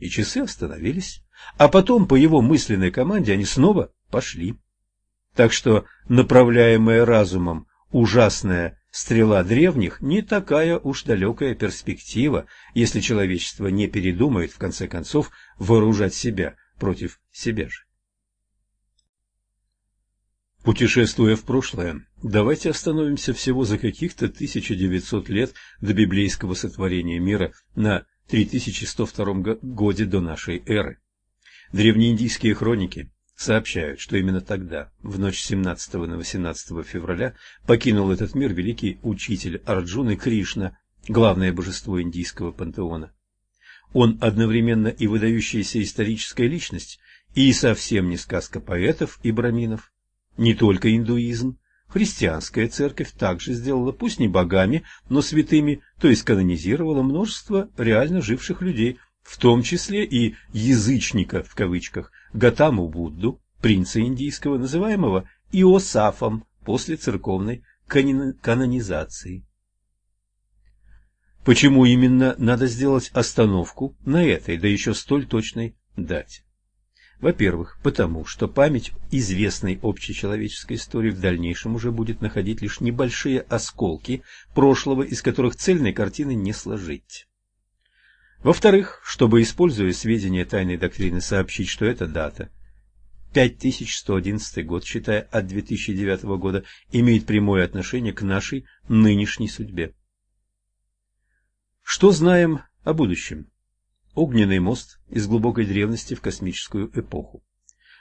И часы остановились, а потом по его мысленной команде они снова пошли. Так что направляемая разумом ужасная стрела древних не такая уж далекая перспектива, если человечество не передумает в конце концов вооружать себя против себя же. Путешествуя в прошлое, давайте остановимся всего за каких-то 1900 лет до библейского сотворения мира на 3102 годе до нашей эры. Древнеиндийские хроники сообщают, что именно тогда, в ночь 17 на 18 февраля, покинул этот мир великий учитель Арджуны Кришна, главное божество индийского пантеона. Он одновременно и выдающаяся историческая личность, и совсем не сказка поэтов и браминов, не только индуизм, христианская церковь также сделала, пусть не богами, но святыми, то есть канонизировала множество реально живших людей, в том числе и «язычника» в кавычках, Гатаму Будду, принца индийского, называемого Иосафом после церковной канонизации. Почему именно надо сделать остановку на этой, да еще столь точной дате? Во-первых, потому что память известной общечеловеческой истории в дальнейшем уже будет находить лишь небольшие осколки прошлого, из которых цельной картины не сложить. Во-вторых, чтобы, используя сведения тайной доктрины, сообщить, что эта дата 5111 год, считая от 2009 года, имеет прямое отношение к нашей нынешней судьбе. Что знаем о будущем? огненный мост из глубокой древности в космическую эпоху.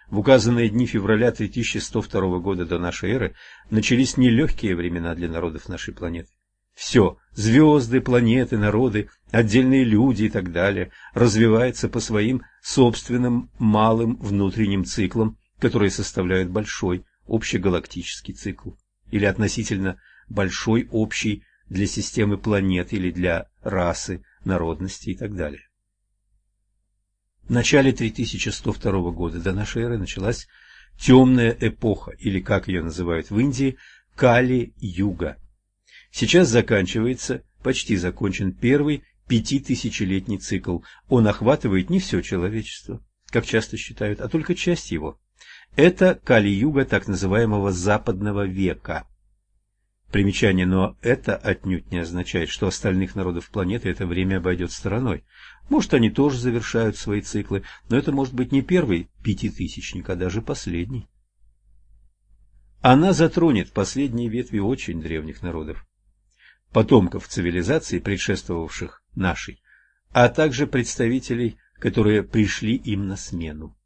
В указанные дни февраля 3102 года до нашей эры начались нелегкие времена для народов нашей планеты. Все – звезды, планеты, народы, отдельные люди и так далее – развивается по своим собственным малым внутренним циклам, которые составляют большой общегалактический цикл, или относительно большой общий для системы планет или для расы, народности и так далее. В начале 3102 года до нашей эры началась темная эпоха, или, как ее называют в Индии, Кали-Юга. Сейчас заканчивается, почти закончен первый пятитысячелетний цикл. Он охватывает не все человечество, как часто считают, а только часть его. Это Кали-Юга так называемого Западного века. Примечание, но это отнюдь не означает, что остальных народов планеты это время обойдет стороной. Может, они тоже завершают свои циклы, но это может быть не первый пятитысячник, а даже последний. Она затронет последние ветви очень древних народов, потомков цивилизаций, предшествовавших нашей, а также представителей, которые пришли им на смену,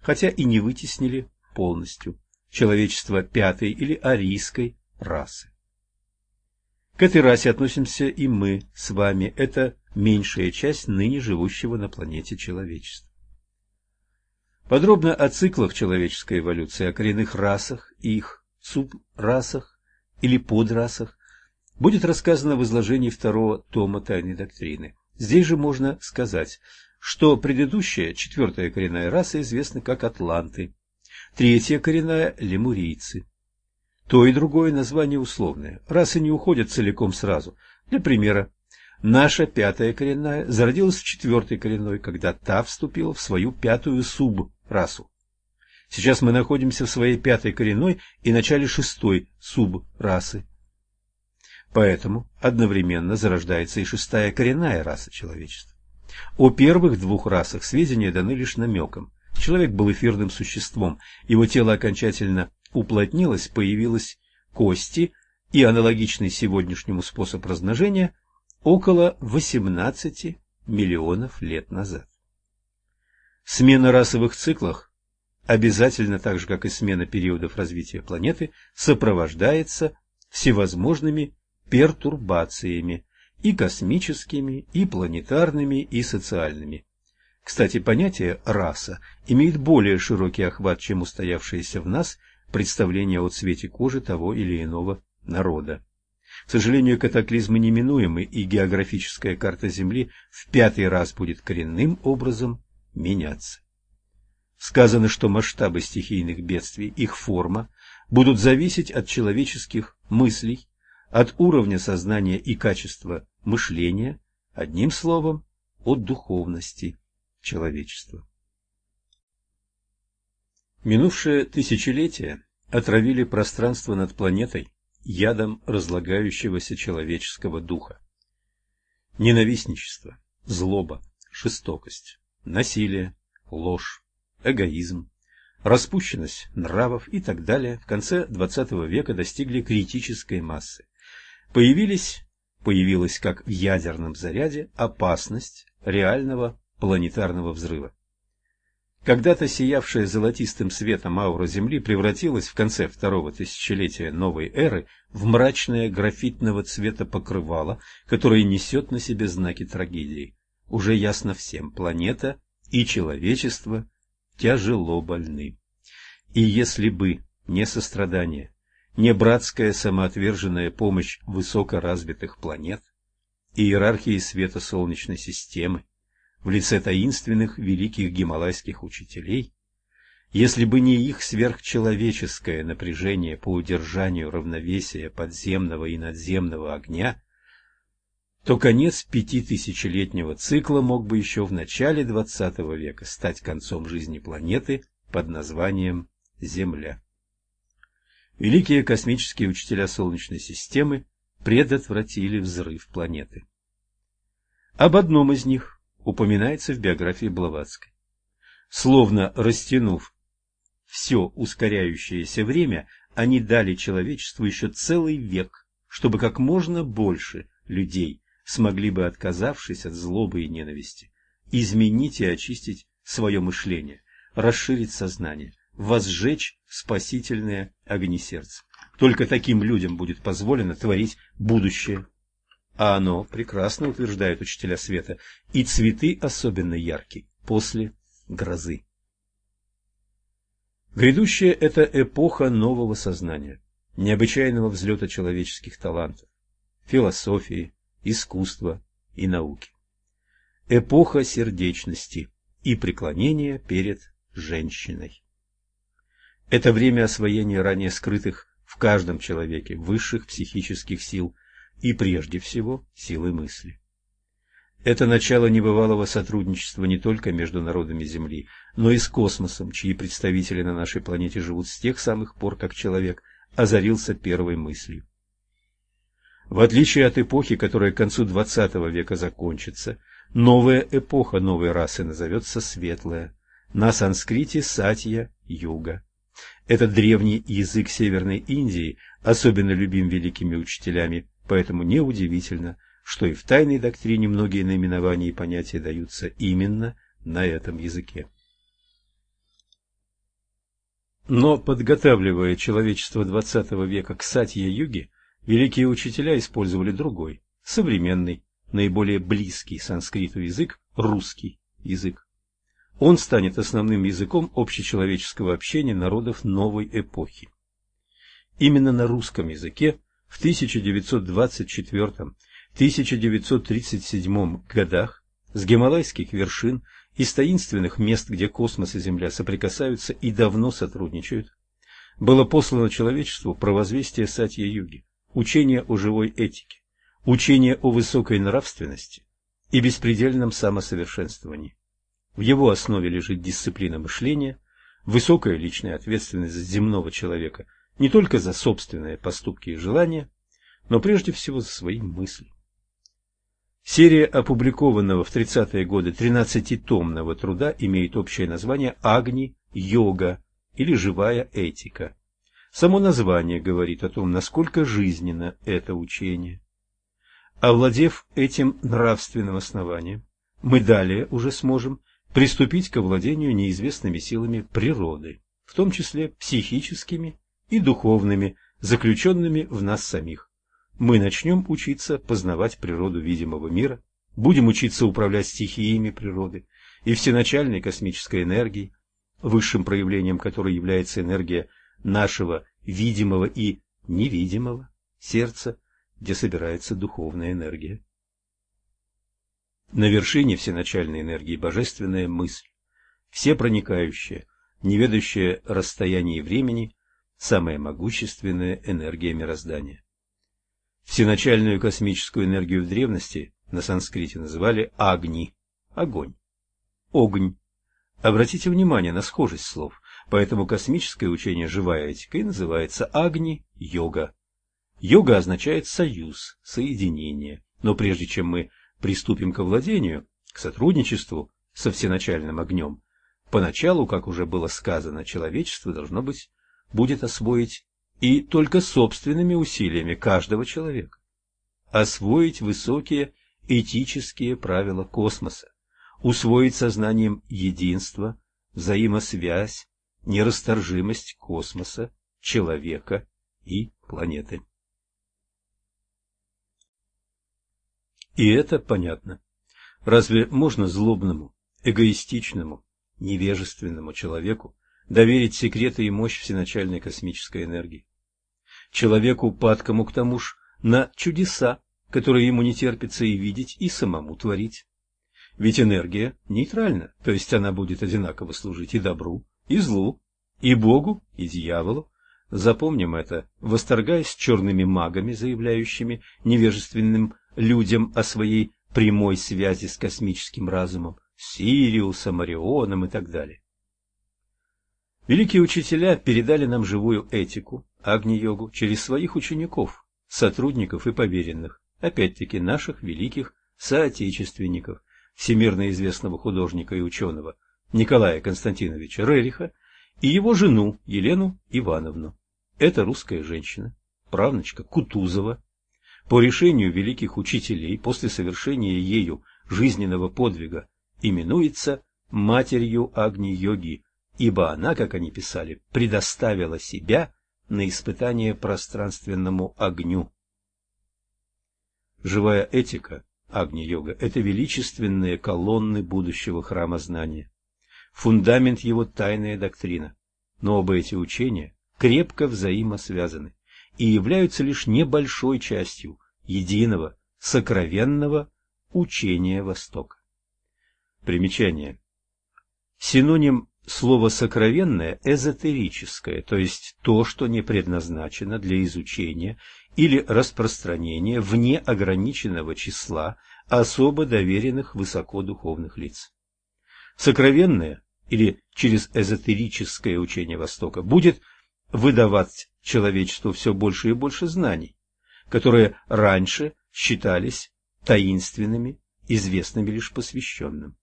хотя и не вытеснили полностью человечество пятой или арийской расы. К этой расе относимся и мы с вами. Это меньшая часть ныне живущего на планете человечества. Подробно о циклах человеческой эволюции, о коренных расах и их субрасах или подрасах будет рассказано в изложении второго тома Тайной доктрины. Здесь же можно сказать, что предыдущая, четвертая коренная раса известна как атланты, третья коренная – лемурийцы. То и другое название условное, расы не уходят целиком сразу. Для примера, наша пятая коренная зародилась в четвертой коренной, когда та вступила в свою пятую субрасу. Сейчас мы находимся в своей пятой коренной и начале шестой субрасы. Поэтому одновременно зарождается и шестая коренная раса человечества. О первых двух расах сведения даны лишь намеком. Человек был эфирным существом, его тело окончательно уплотнилось, появилось кости и аналогичный сегодняшнему способ размножения около 18 миллионов лет назад. Смена расовых циклах обязательно, так же как и смена периодов развития планеты, сопровождается всевозможными пертурбациями, и космическими, и планетарными, и социальными. Кстати, понятие «раса» имеет более широкий охват, чем устоявшееся в нас представление о цвете кожи того или иного народа. К сожалению, катаклизмы неминуемы, и географическая карта Земли в пятый раз будет коренным образом меняться. Сказано, что масштабы стихийных бедствий, их форма, будут зависеть от человеческих мыслей, от уровня сознания и качества мышления, одним словом, от духовности человечества. Минувшее тысячелетие отравили пространство над планетой ядом разлагающегося человеческого духа. Ненавистничество, злоба, жестокость, насилие, ложь, эгоизм, распущенность нравов и так далее в конце XX века достигли критической массы. Появились, появилась как в ядерном заряде опасность реального планетарного взрыва. Когда-то сиявшая золотистым светом аура Земли превратилась в конце второго тысячелетия новой эры в мрачное графитного цвета покрывало, которое несет на себе знаки трагедии. Уже ясно всем, планета и человечество тяжело больны. И если бы не сострадание, не братская самоотверженная помощь высокоразвитых планет, иерархии света Солнечной системы, в лице таинственных великих гималайских учителей, если бы не их сверхчеловеческое напряжение по удержанию равновесия подземного и надземного огня, то конец пятитысячелетнего цикла мог бы еще в начале XX века стать концом жизни планеты под названием Земля. Великие космические учителя Солнечной системы предотвратили взрыв планеты. Об одном из них упоминается в биографии Блаватской. Словно растянув все ускоряющееся время, они дали человечеству еще целый век, чтобы как можно больше людей смогли бы, отказавшись от злобы и ненависти, изменить и очистить свое мышление, расширить сознание, возжечь спасительные огни сердца. Только таким людям будет позволено творить будущее. А оно, прекрасно утверждают учителя света, и цветы особенно яркие после грозы. Грядущая – это эпоха нового сознания, необычайного взлета человеческих талантов, философии, искусства и науки. Эпоха сердечности и преклонения перед женщиной. Это время освоения ранее скрытых в каждом человеке высших психических сил и прежде всего силы мысли. Это начало небывалого сотрудничества не только между народами Земли, но и с космосом, чьи представители на нашей планете живут с тех самых пор, как человек озарился первой мыслью. В отличие от эпохи, которая к концу XX века закончится, новая эпоха новой расы назовется светлая, на санскрите сатья-юга. Этот древний язык Северной Индии особенно любим великими учителями, поэтому неудивительно, что и в тайной доктрине многие наименования и понятия даются именно на этом языке. Но подготавливая человечество XX века к сатье-юге, великие учителя использовали другой, современный, наиболее близкий санскриту язык – русский язык. Он станет основным языком общечеловеческого общения народов новой эпохи. Именно на русском языке в 1924-1937 годах с гималайских вершин из таинственных мест, где космос и Земля соприкасаются и давно сотрудничают, было послано человечеству провозвестие Сатья-Юги, учение о живой этике, учение о высокой нравственности и беспредельном самосовершенствовании. В его основе лежит дисциплина мышления, высокая личная ответственность земного человека не только за собственные поступки и желания, но прежде всего за свои мысли. Серия опубликованного в 30-е годы 13-томного труда имеет общее название «Агни-йога» или «Живая этика». Само название говорит о том, насколько жизненно это учение. Овладев этим нравственным основанием, мы далее уже сможем приступить к овладению неизвестными силами природы, в том числе психическими и духовными, заключенными в нас самих. Мы начнем учиться познавать природу видимого мира, будем учиться управлять стихиями природы и всеначальной космической энергией, высшим проявлением которой является энергия нашего видимого и невидимого сердца, где собирается духовная энергия. На вершине всеначальной энергии божественная мысль, все проникающая, не ведающая расстояния и времени, самая могущественная энергия мироздания. Всеначальную космическую энергию в древности на санскрите называли Агни – огонь. Огонь. Обратите внимание на схожесть слов, поэтому космическое учение «Живая этика» и называется Агни-йога. Йога означает союз, соединение, но прежде чем мы приступим к владению, к сотрудничеству со всеначальным огнем, поначалу, как уже было сказано, человечество должно быть будет освоить и только собственными усилиями каждого человека. Освоить высокие этические правила космоса, усвоить сознанием единство, взаимосвязь, нерасторжимость космоса, человека и планеты. И это понятно. Разве можно злобному, эгоистичному, невежественному человеку доверить секреты и мощь всеначальной космической энергии? Человеку, падкому к тому ж на чудеса, которые ему не терпится и видеть, и самому творить. Ведь энергия нейтральна, то есть она будет одинаково служить и добру, и злу, и Богу, и дьяволу. Запомним это, восторгаясь черными магами, заявляющими невежественным людям о своей прямой связи с космическим разумом, Сириусом, Орионом и так далее. Великие учителя передали нам живую этику, Агни-йогу, через своих учеников, сотрудников и поверенных, опять-таки наших великих соотечественников, всемирно известного художника и ученого Николая Константиновича Рериха и его жену Елену Ивановну. Это русская женщина, правнучка Кутузова, по решению великих учителей после совершения ею жизненного подвига именуется матерью Агни-йоги, ибо она, как они писали, предоставила себя на испытание пространственному огню. Живая этика Агни-йога – это величественные колонны будущего храма знания. Фундамент его – тайная доктрина. Но оба эти учения крепко взаимосвязаны и являются лишь небольшой частью единого, сокровенного учения Востока. Примечание. Синоним слова «сокровенное» – эзотерическое, то есть то, что не предназначено для изучения или распространения вне ограниченного числа особо доверенных высокодуховных лиц. Сокровенное или через эзотерическое учение Востока будет выдавать человечеству все больше и больше знаний, которые раньше считались таинственными, известными лишь посвященным.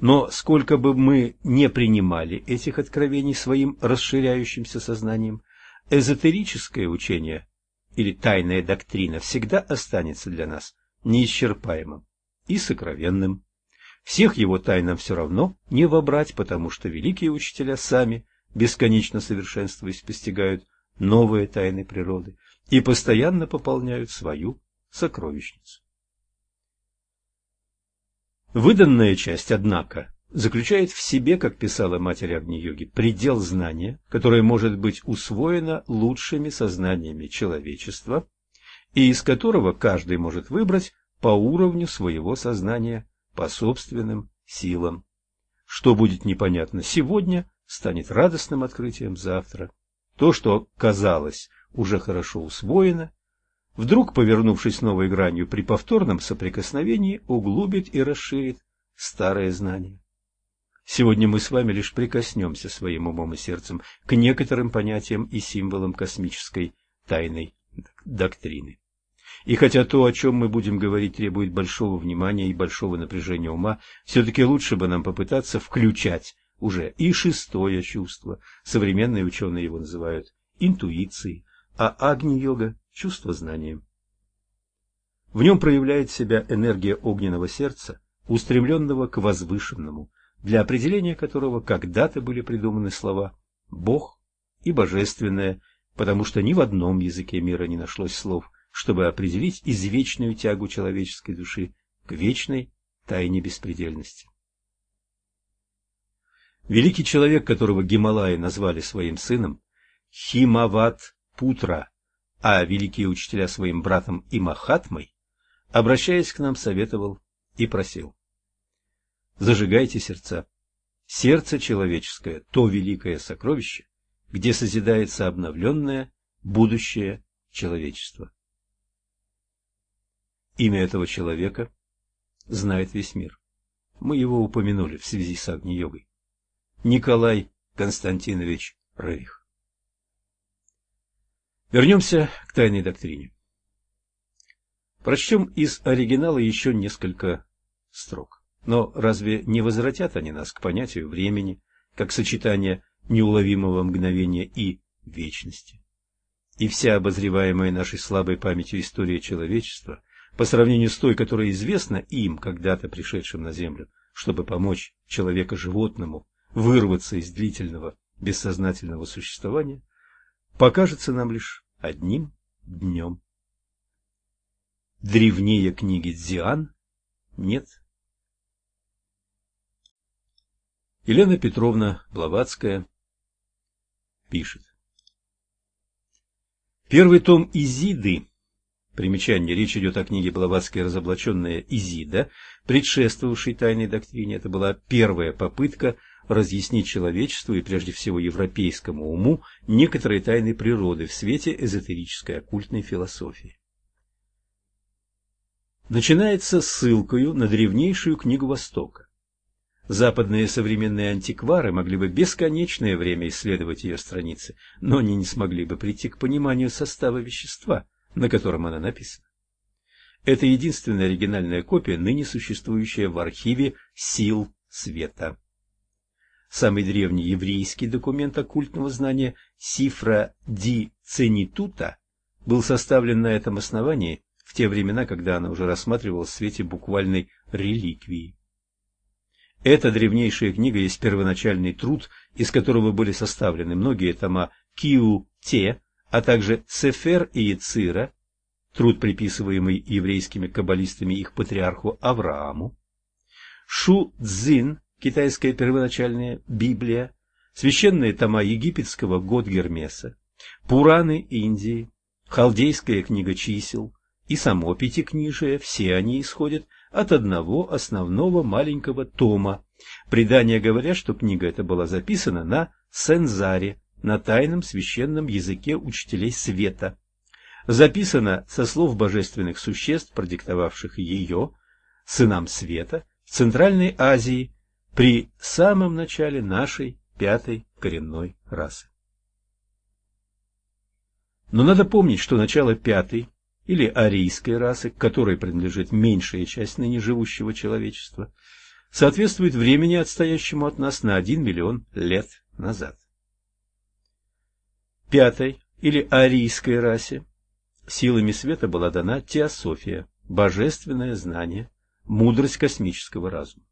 Но сколько бы мы не принимали этих откровений своим расширяющимся сознанием, эзотерическое учение или тайная доктрина всегда останется для нас неисчерпаемым и сокровенным. Всех его тайнам все равно не вобрать, потому что великие учителя сами, бесконечно совершенствуясь, постигают новые тайны природы и постоянно пополняют свою сокровищницу. Выданная часть, однако, заключает в себе, как писала Матерь Агни-йоги, предел знания, которое может быть усвоено лучшими сознаниями человечества и из которого каждый может выбрать по уровню своего сознания, по собственным силам. Что будет непонятно сегодня, станет радостным открытием завтра. То, что казалось уже хорошо усвоено, вдруг, повернувшись новой гранью при повторном соприкосновении, углубит и расширит старое знание. Сегодня мы с вами лишь прикоснемся своим умом и сердцем к некоторым понятиям и символам космической тайной доктрины. И хотя то, о чем мы будем говорить, требует большого внимания и большого напряжения ума, все-таки лучше бы нам попытаться включать уже и шестое чувство. Современные ученые его называют интуицией, а агни-йога – чувство знанием. В нем проявляет себя энергия огненного сердца, устремленного к возвышенному, для определения которого когда-то были придуманы слова «Бог» и «Божественное», потому что ни в одном языке мира не нашлось слов – чтобы определить извечную тягу человеческой души к вечной тайне беспредельности. Великий человек, которого Гималаи назвали своим сыном, Химават Путра, а великие учителя своим братом и Махатмой, обращаясь к нам, советовал и просил. Зажигайте сердца. Сердце человеческое – то великое сокровище, где созидается обновленное будущее человечества. Имя этого человека знает весь мир. Мы его упомянули в связи с Агни-йогой. Николай Константинович Рерих. Вернемся к тайной доктрине. Прочтем из оригинала еще несколько строк. Но разве не возвратят они нас к понятию времени, как сочетание неуловимого мгновения и вечности? И вся обозреваемая нашей слабой памятью история человечества по сравнению с той, которая известна им, когда-то пришедшим на Землю, чтобы помочь человека-животному вырваться из длительного бессознательного существования, покажется нам лишь одним днем. Древнее книги Дзиан нет. Елена Петровна Блаватская пишет. Первый том Изиды Примечание. Речь идет о книге Блаватской «Разоблаченная Изида», предшествовавшей тайной доктрине. Это была первая попытка разъяснить человечеству и прежде всего европейскому уму некоторые тайны природы в свете эзотерической оккультной философии. Начинается ссылкою на древнейшую книгу Востока. Западные современные антиквары могли бы бесконечное время исследовать ее страницы, но они не смогли бы прийти к пониманию состава вещества – на котором она написана. Это единственная оригинальная копия, ныне существующая в архиве сил света. Самый древний еврейский документ оккультного знания Сифра Ди Ценитута был составлен на этом основании в те времена, когда она уже рассматривалась в свете буквальной реликвии. Эта древнейшая книга есть первоначальный труд, из которого были составлены многие тома Киу-Те, а также Сефер и Яцира, труд, приписываемый еврейскими каббалистами их патриарху Аврааму, Шу-Цзин, китайская первоначальная Библия, священные тома египетского год Гермеса, Пураны Индии, халдейская книга чисел и само Пятикнижие, все они исходят от одного основного маленького тома. Предания говорят, что книга эта была записана на Сензаре, на тайном священном языке учителей света. Записано со слов божественных существ, продиктовавших ее, сынам света, в Центральной Азии при самом начале нашей пятой коренной расы. Но надо помнить, что начало пятой или арийской расы, к которой принадлежит меньшая часть ныне живущего человечества, соответствует времени, отстоящему от нас на один миллион лет назад пятой или арийской расе силами света была дана теософия, божественное знание, мудрость космического разума.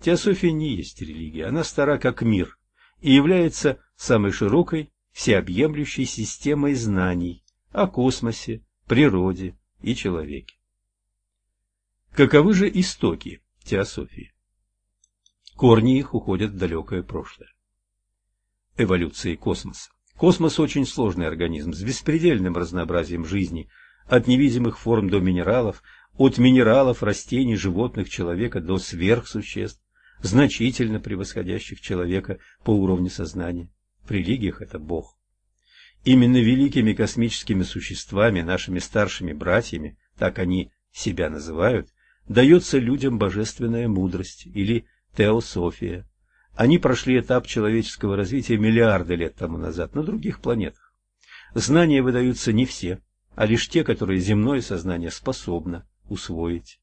Теософия не есть религия, она стара как мир и является самой широкой, всеобъемлющей системой знаний о космосе, природе и человеке. Каковы же истоки теософии? Корни их уходят в далекое прошлое. Эволюции космоса. Космос очень сложный организм с беспредельным разнообразием жизни, от невидимых форм до минералов, от минералов, растений, животных, человека до сверхсуществ, значительно превосходящих человека по уровню сознания. В религиях это Бог. Именно великими космическими существами, нашими старшими братьями, так они себя называют, дается людям божественная мудрость или теософия. Они прошли этап человеческого развития миллиарды лет тому назад на других планетах. Знания выдаются не все, а лишь те, которые земное сознание способно усвоить.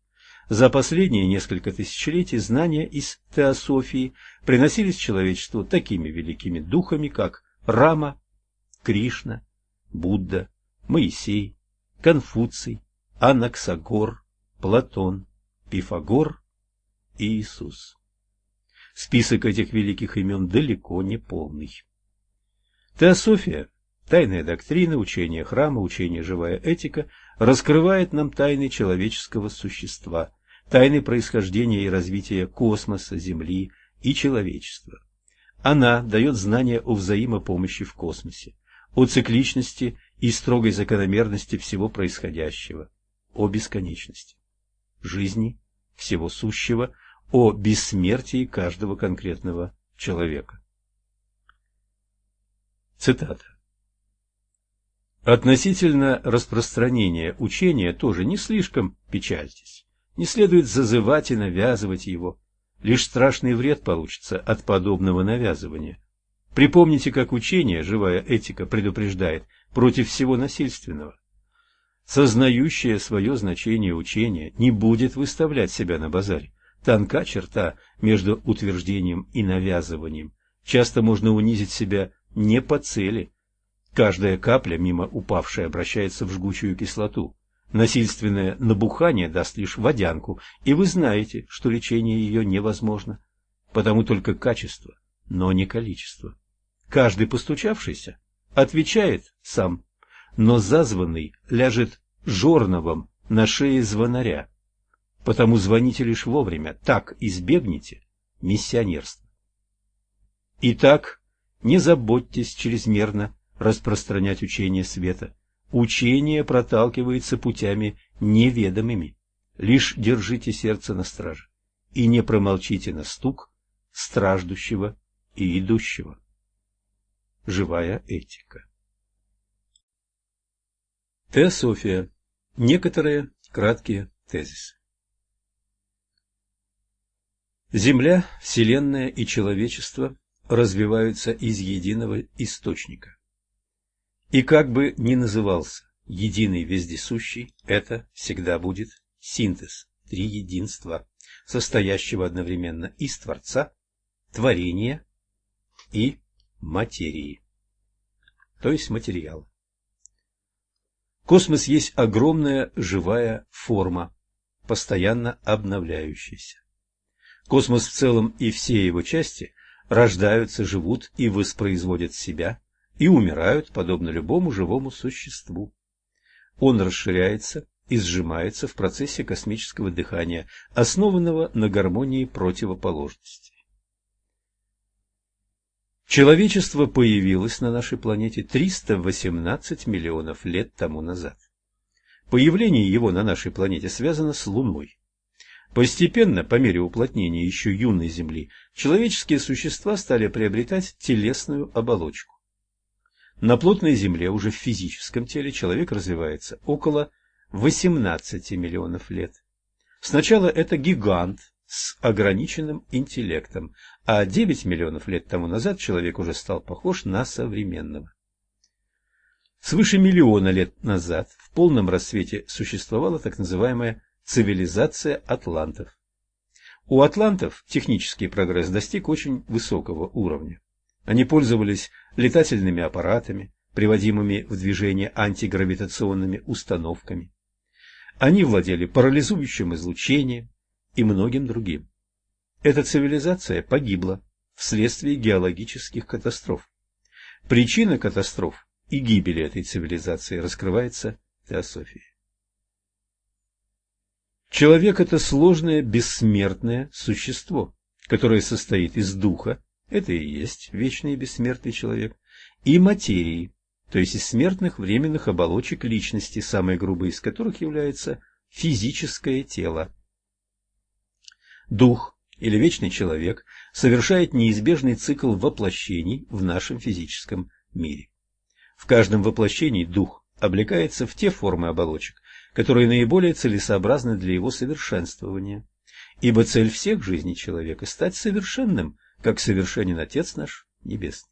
За последние несколько тысячелетий знания из теософии приносились человечеству такими великими духами, как Рама, Кришна, Будда, Моисей, Конфуций, Анаксагор, Платон, Пифагор и Иисус. Список этих великих имен далеко не полный. Теософия, тайная доктрина, учение храма, учение живая этика раскрывает нам тайны человеческого существа, тайны происхождения и развития космоса, Земли и человечества. Она дает знания о взаимопомощи в космосе, о цикличности и строгой закономерности всего происходящего, о бесконечности, жизни, всего сущего, о бессмертии каждого конкретного человека. Цитата. Относительно распространения учения тоже не слишком печальтесь. Не следует зазывать и навязывать его. Лишь страшный вред получится от подобного навязывания. Припомните, как учение, живая этика, предупреждает против всего насильственного. Сознающее свое значение учение не будет выставлять себя на базаре. Тонка черта между утверждением и навязыванием. Часто можно унизить себя не по цели. Каждая капля, мимо упавшей, обращается в жгучую кислоту. Насильственное набухание даст лишь водянку, и вы знаете, что лечение ее невозможно, потому только качество, но не количество. Каждый постучавшийся отвечает сам, но зазванный ляжет жорновом на шее звонаря. Потому звоните лишь вовремя, так избегните миссионерства. Итак, не заботьтесь чрезмерно распространять учение света. Учение проталкивается путями неведомыми. Лишь держите сердце на страже и не промолчите на стук страждущего и идущего. Живая этика. Теософия. Некоторые краткие тезисы. Земля, Вселенная и человечество развиваются из единого источника. И как бы ни назывался единый вездесущий, это всегда будет синтез, триединства, состоящего одновременно из Творца, творения и материи, то есть материала. Космос есть огромная живая форма, постоянно обновляющаяся. Космос в целом и все его части рождаются, живут и воспроизводят себя, и умирают, подобно любому живому существу. Он расширяется и сжимается в процессе космического дыхания, основанного на гармонии противоположностей. Человечество появилось на нашей планете 318 миллионов лет тому назад. Появление его на нашей планете связано с Луной. Постепенно, по мере уплотнения еще юной Земли, человеческие существа стали приобретать телесную оболочку. На плотной Земле, уже в физическом теле, человек развивается около 18 миллионов лет. Сначала это гигант с ограниченным интеллектом, а 9 миллионов лет тому назад человек уже стал похож на современного. Свыше миллиона лет назад в полном рассвете существовала так называемая цивилизация атлантов. У атлантов технический прогресс достиг очень высокого уровня. Они пользовались летательными аппаратами, приводимыми в движение антигравитационными установками. Они владели парализующим излучением и многим другим. Эта цивилизация погибла вследствие геологических катастроф. Причина катастроф и гибели этой цивилизации раскрывается в теософии. Человек – это сложное бессмертное существо, которое состоит из духа, это и есть вечный и бессмертный человек, и материи, то есть из смертных временных оболочек личности, самой грубой из которых является физическое тело. Дух или вечный человек совершает неизбежный цикл воплощений в нашем физическом мире. В каждом воплощении дух облекается в те формы оболочек, которые наиболее целесообразны для его совершенствования. Ибо цель всех жизней человека – стать совершенным, как совершенен Отец наш Небесный.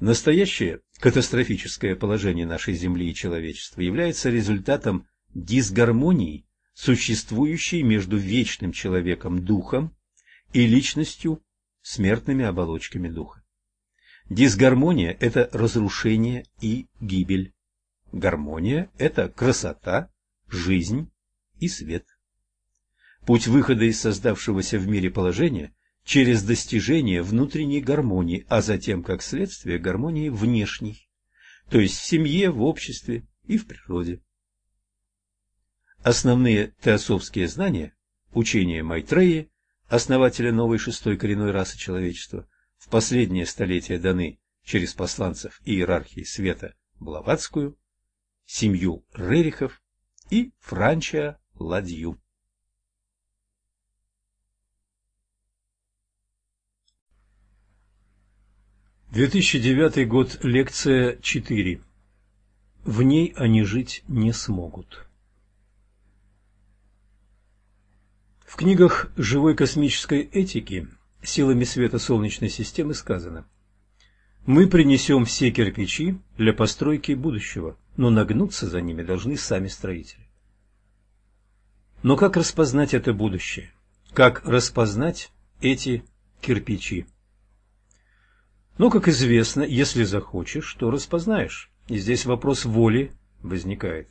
Настоящее катастрофическое положение нашей Земли и человечества является результатом дисгармонии, существующей между вечным человеком духом и личностью смертными оболочками духа. Дисгармония – это разрушение и гибель. Гармония – это красота, жизнь и свет. Путь выхода из создавшегося в мире положения через достижение внутренней гармонии, а затем, как следствие, гармонии внешней, то есть в семье, в обществе и в природе. Основные теософские знания, учения Майтреи, основателя новой шестой коренной расы человечества, в последнее столетие даны через посланцев иерархии света Блаватскую, семью Рерихов и Франча Ладью. 2009 год, лекция 4. В ней они жить не смогут. В книгах живой космической этики силами света Солнечной системы сказано «Мы принесем все кирпичи для постройки будущего, но нагнуться за ними должны сами строители». Но как распознать это будущее? Как распознать эти кирпичи? Но, как известно, если захочешь, то распознаешь. И здесь вопрос воли возникает.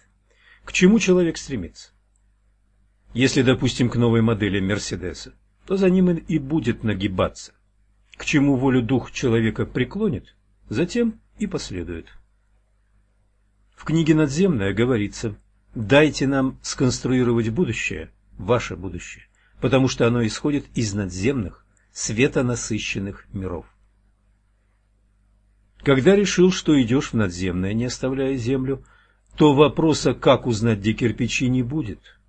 К чему человек стремится? Если, допустим, к новой модели Мерседеса, то за ним и будет нагибаться. К чему волю дух человека преклонит, затем и последует. В книге «Надземная» говорится «Дайте нам сконструировать будущее, ваше будущее, потому что оно исходит из надземных, светонасыщенных миров». Когда решил, что идешь в надземное, не оставляя землю, то вопроса, как узнать, где кирпичи, не будет.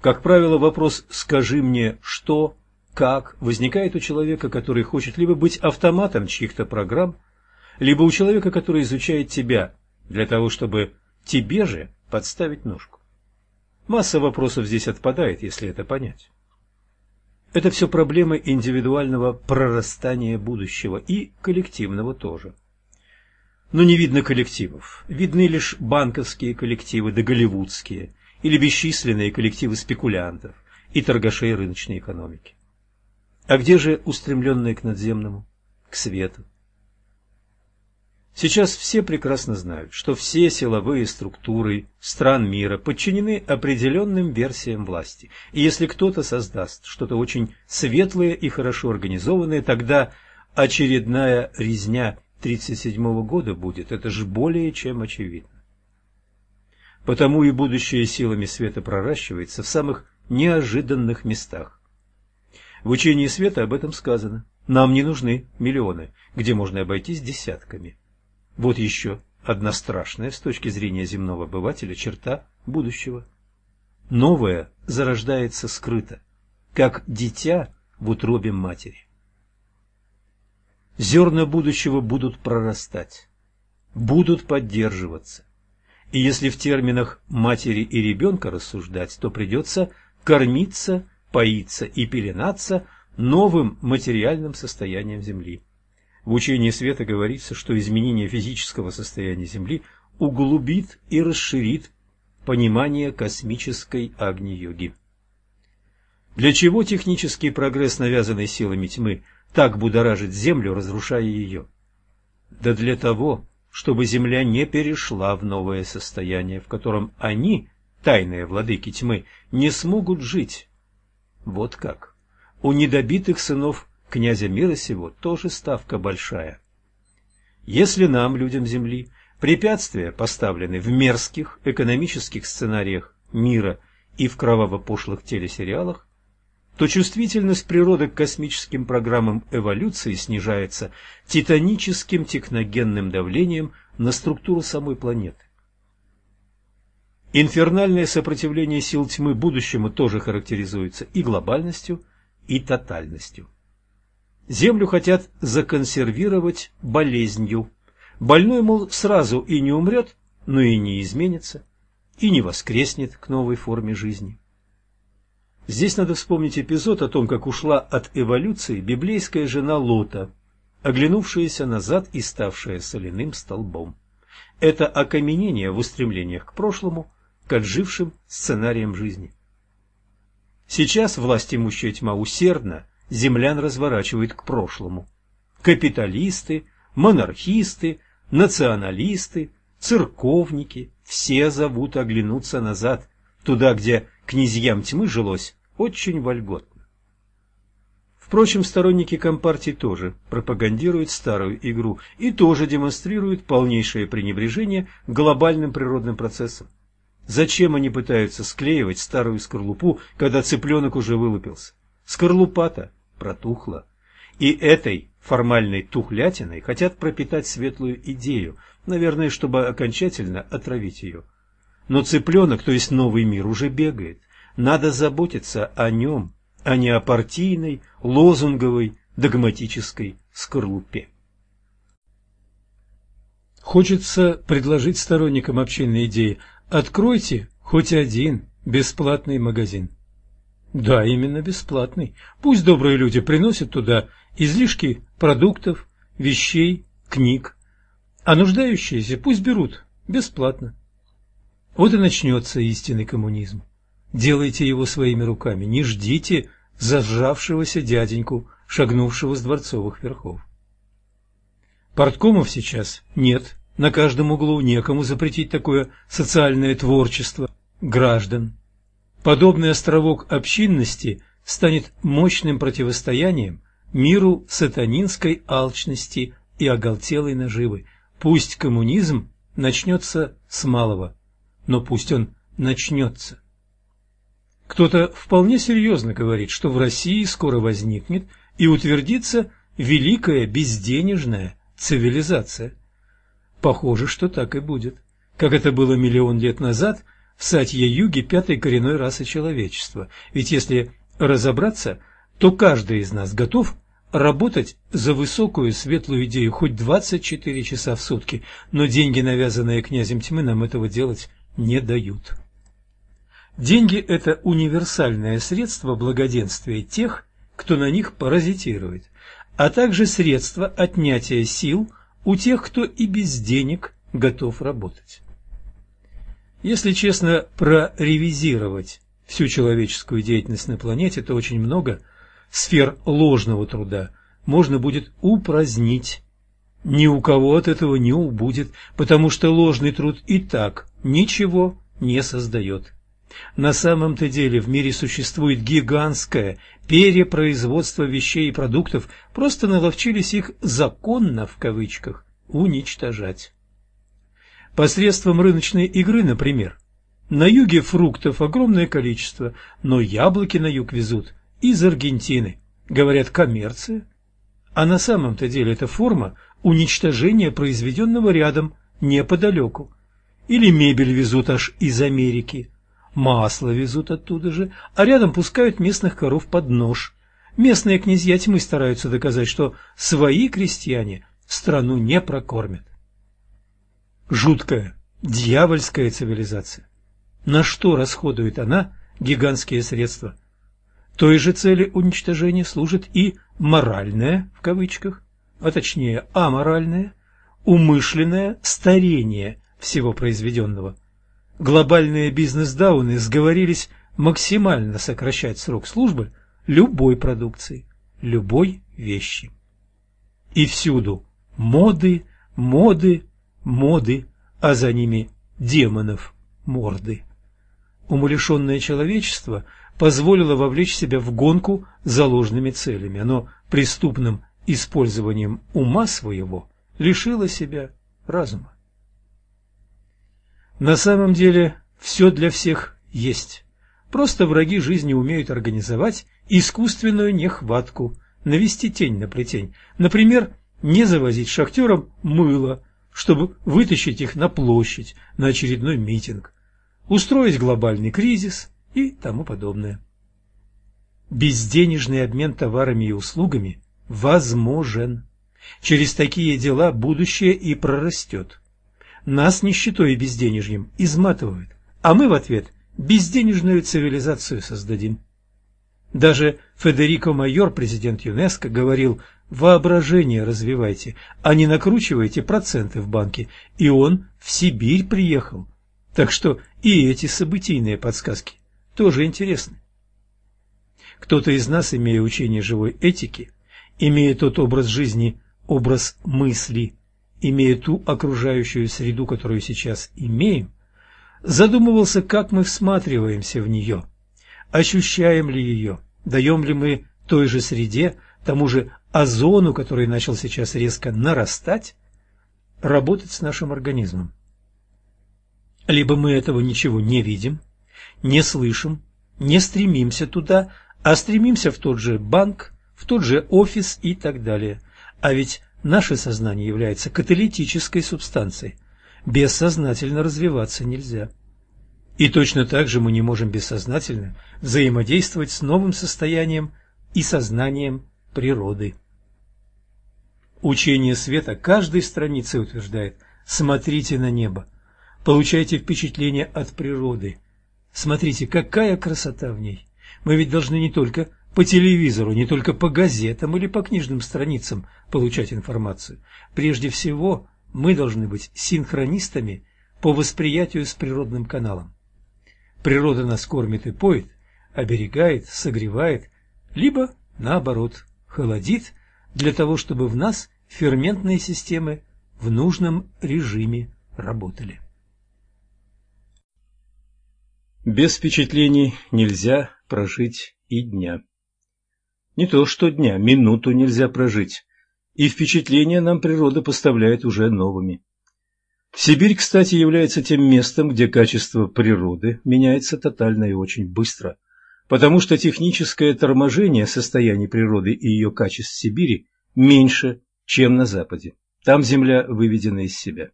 Как правило, вопрос «скажи мне, что, как» возникает у человека, который хочет либо быть автоматом чьих-то программ, либо у человека, который изучает тебя, для того, чтобы тебе же подставить ножку. Масса вопросов здесь отпадает, если это понять. Это все проблемы индивидуального прорастания будущего и коллективного тоже. Но не видно коллективов. Видны лишь банковские коллективы да голливудские, или бесчисленные коллективы спекулянтов и торгашей рыночной экономики. А где же устремленные к надземному, к свету? Сейчас все прекрасно знают, что все силовые структуры стран мира подчинены определенным версиям власти. И если кто-то создаст что-то очень светлое и хорошо организованное, тогда очередная резня 1937 года будет, это же более чем очевидно. Потому и будущее силами света проращивается в самых неожиданных местах. В учении света об этом сказано. Нам не нужны миллионы, где можно обойтись десятками. Вот еще одна страшная с точки зрения земного обывателя черта будущего. Новое зарождается скрыто, как дитя в утробе матери. Зерна будущего будут прорастать, будут поддерживаться. И если в терминах матери и ребенка рассуждать, то придется кормиться, поиться и пеленаться новым материальным состоянием Земли. В учении света говорится, что изменение физического состояния Земли углубит и расширит понимание космической Агни-йоги. Для чего технический прогресс, навязанный силами тьмы, так будоражит землю, разрушая ее? Да для того, чтобы земля не перешла в новое состояние, в котором они, тайные владыки тьмы, не смогут жить. Вот как. У недобитых сынов князя мира сего тоже ставка большая. Если нам, людям Земли, препятствия поставлены в мерзких экономических сценариях мира и в кроваво-пошлых телесериалах, то чувствительность природы к космическим программам эволюции снижается титаническим техногенным давлением на структуру самой планеты. Инфернальное сопротивление сил тьмы будущему тоже характеризуется и глобальностью, и тотальностью. Землю хотят законсервировать болезнью. Больной, мол, сразу и не умрет, но и не изменится, и не воскреснет к новой форме жизни. Здесь надо вспомнить эпизод о том, как ушла от эволюции библейская жена Лота, оглянувшаяся назад и ставшая соляным столбом. Это окаменение в устремлениях к прошлому, к отжившим сценариям жизни. Сейчас власть имущая тьма усердно землян разворачивает к прошлому. Капиталисты, монархисты, националисты, церковники – все зовут оглянуться назад, туда, где князьям тьмы жилось очень вольготно. Впрочем, сторонники Компартии тоже пропагандируют старую игру и тоже демонстрируют полнейшее пренебрежение к глобальным природным процессам. Зачем они пытаются склеивать старую скорлупу, когда цыпленок уже вылупился? Скорлупа-то протухла. И этой формальной тухлятиной хотят пропитать светлую идею, наверное, чтобы окончательно отравить ее. Но цыпленок, то есть новый мир, уже бегает. Надо заботиться о нем, а не о партийной, лозунговой, догматической скорлупе. Хочется предложить сторонникам общинной идеи «Откройте хоть один бесплатный магазин». Да, именно бесплатный. Пусть добрые люди приносят туда излишки продуктов, вещей, книг, а нуждающиеся пусть берут бесплатно. Вот и начнется истинный коммунизм. Делайте его своими руками, не ждите зажравшегося дяденьку, шагнувшего с дворцовых верхов. Порткомов сейчас нет, на каждом углу некому запретить такое социальное творчество граждан. Подобный островок общинности станет мощным противостоянием миру сатанинской алчности и оголтелой наживы. Пусть коммунизм начнется с малого, но пусть он начнется. Кто-то вполне серьезно говорит, что в России скоро возникнет и утвердится великая безденежная цивилизация. Похоже, что так и будет. Как это было миллион лет назад в Сатья-Юге пятой коренной расы человечества. Ведь если разобраться, то каждый из нас готов работать за высокую светлую идею хоть 24 часа в сутки, но деньги, навязанные князем тьмы, нам этого делать не дают. Деньги – это универсальное средство благоденствия тех, кто на них паразитирует, а также средство отнятия сил у тех, кто и без денег готов работать. Если честно проревизировать всю человеческую деятельность на планете, то очень много сфер ложного труда можно будет упразднить. Ни у кого от этого не убудет, потому что ложный труд и так ничего не создает. На самом-то деле в мире существует гигантское перепроизводство вещей и продуктов, просто наловчились их «законно» в кавычках уничтожать. Посредством рыночной игры, например, на юге фруктов огромное количество, но яблоки на юг везут из Аргентины. Говорят, коммерция. А на самом-то деле это форма уничтожения произведенного рядом, неподалеку. Или мебель везут аж из Америки масло везут оттуда же, а рядом пускают местных коров под нож. Местные князья тьмы стараются доказать, что свои крестьяне страну не прокормят. Жуткая, дьявольская цивилизация. На что расходует она гигантские средства? Той же цели уничтожения служит и «моральное» в кавычках, а точнее аморальное, умышленное старение всего произведенного – глобальные бизнес-дауны сговорились максимально сокращать срок службы любой продукции, любой вещи. И всюду моды, моды, моды, а за ними демонов морды. Умалишенное человечество позволило вовлечь себя в гонку за ложными целями. Оно преступным использованием ума своего лишило себя разума. На самом деле все для всех есть. Просто враги жизни умеют организовать искусственную нехватку, навести тень на плетень. Например, не завозить шахтерам мыло, чтобы вытащить их на площадь на очередной митинг. устроить глобальный кризис и тому подобное. Безденежный обмен товарами и услугами возможен. Через такие дела будущее и прорастет. Нас нищетой и безденежьем изматывают, а мы в ответ безденежную цивилизацию создадим. Даже Федерико Майор, президент ЮНЕСКО, говорил «воображение развивайте, а не накручивайте проценты в банке». И он в Сибирь приехал. Так что и эти событийные подсказки тоже интересны. Кто-то из нас, имея учение живой этики, имея тот образ жизни, образ мысли, имея ту окружающую среду, которую сейчас имеем, задумывался, как мы всматриваемся в нее, ощущаем ли ее, даем ли мы той же среде, тому же озону, который начал сейчас резко нарастать, работать с нашим организмом. Либо мы этого ничего не видим, не слышим, не стремимся туда, а стремимся в тот же банк, в тот же офис и так далее. А ведь наше сознание является каталитической субстанцией. Бессознательно развиваться нельзя. И точно так же мы не можем бессознательно взаимодействовать с новым состоянием и сознанием природы. Учение света каждой страницы утверждает «смотрите на небо, получайте впечатление от природы, смотрите, какая красота в ней». Мы ведь должны не только по телевизору, не только по газетам или по книжным страницам получать информацию. Прежде всего, мы должны быть синхронистами по восприятию с природным каналом. Природа нас кормит и поет, оберегает, согревает, либо, наоборот, холодит для того, чтобы в нас ферментные системы в нужном режиме работали. Без впечатлений нельзя прожить и дня. Не то что дня, минуту нельзя прожить, и впечатления нам природа поставляет уже новыми. Сибирь, кстати, является тем местом, где качество природы меняется тотально и очень быстро, потому что техническое торможение состояния природы и ее качеств Сибири меньше, чем на Западе. Там земля выведена из себя.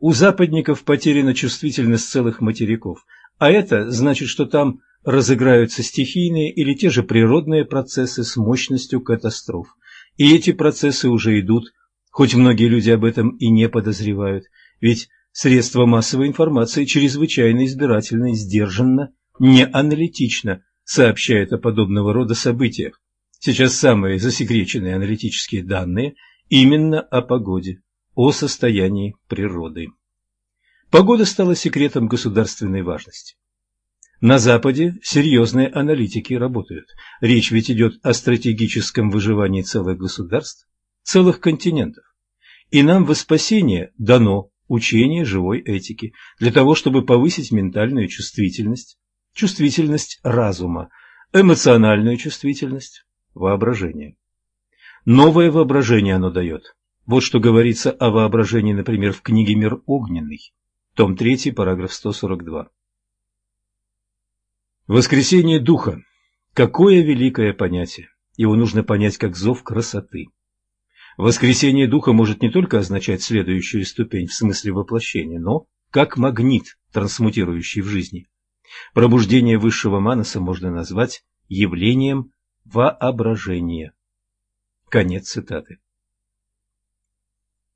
У западников потеряна чувствительность целых материков, а это значит, что там разыграются стихийные или те же природные процессы с мощностью катастроф. И эти процессы уже идут, хоть многие люди об этом и не подозревают, ведь средства массовой информации чрезвычайно избирательно и сдержанно, не аналитично сообщают о подобного рода событиях. Сейчас самые засекреченные аналитические данные именно о погоде, о состоянии природы. Погода стала секретом государственной важности. На Западе серьезные аналитики работают. Речь ведь идет о стратегическом выживании целых государств, целых континентов. И нам во спасение дано учение живой этики для того, чтобы повысить ментальную чувствительность, чувствительность разума, эмоциональную чувствительность, воображение. Новое воображение оно дает. Вот что говорится о воображении, например, в книге «Мир огненный», том 3, параграф 142. Воскресение духа. Какое великое понятие! Его нужно понять как зов красоты. Воскресение духа может не только означать следующую ступень в смысле воплощения, но как магнит, трансмутирующий в жизни. Пробуждение высшего манаса можно назвать явлением воображения. Конец цитаты.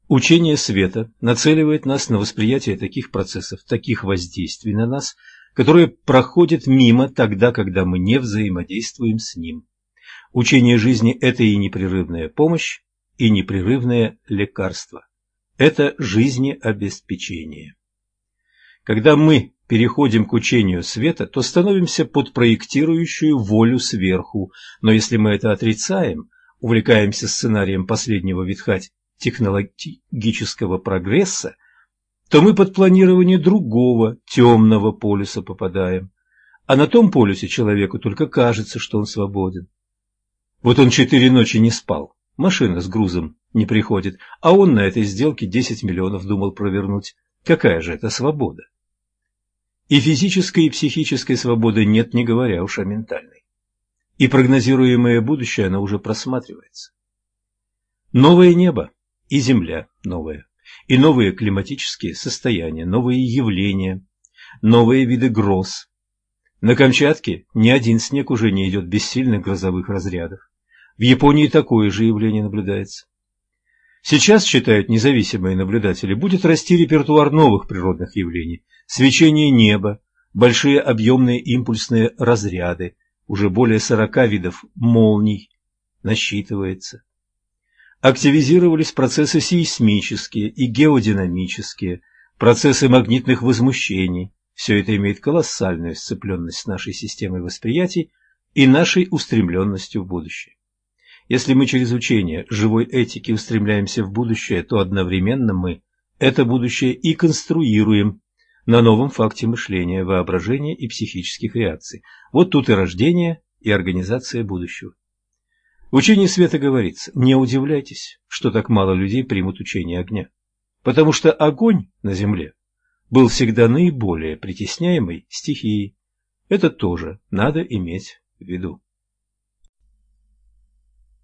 Учение света нацеливает нас на восприятие таких процессов, таких воздействий на нас – которые проходят мимо тогда, когда мы не взаимодействуем с ним. Учение жизни – это и непрерывная помощь, и непрерывное лекарство. Это жизнеобеспечение. Когда мы переходим к учению света, то становимся под проектирующую волю сверху, но если мы это отрицаем, увлекаемся сценарием последнего ветхать технологического прогресса, то мы под планирование другого темного полюса попадаем. А на том полюсе человеку только кажется, что он свободен. Вот он четыре ночи не спал, машина с грузом не приходит, а он на этой сделке 10 миллионов думал провернуть. Какая же это свобода? И физической, и психической свободы нет, не говоря уж о ментальной. И прогнозируемое будущее, оно уже просматривается. Новое небо и земля новая и новые климатические состояния, новые явления. новые виды гроз. На Камчатке ни один снег уже не идет без сильных грозовых разрядов. В Японии такое же явление наблюдается. Сейчас, считают независимые наблюдатели, будет расти репертуар новых природных явлений. Свечение неба, большие объемные импульсные разряды, уже более 40 видов молний насчитывается. Активизировались процессы сейсмические и геодинамические, процессы магнитных возмущений. Все это имеет колоссальную сцепленность с нашей системой восприятий и нашей устремленностью в будущее. Если мы через учение живой этики устремляемся в будущее, то одновременно мы это будущее и конструируем на новом факте мышления, воображения и психических реакций. Вот тут и рождение, и организация будущего. В учении света говорится, не удивляйтесь, что так мало людей примут учение огня, потому что огонь на земле был всегда наиболее притесняемой стихией. Это тоже надо иметь в виду.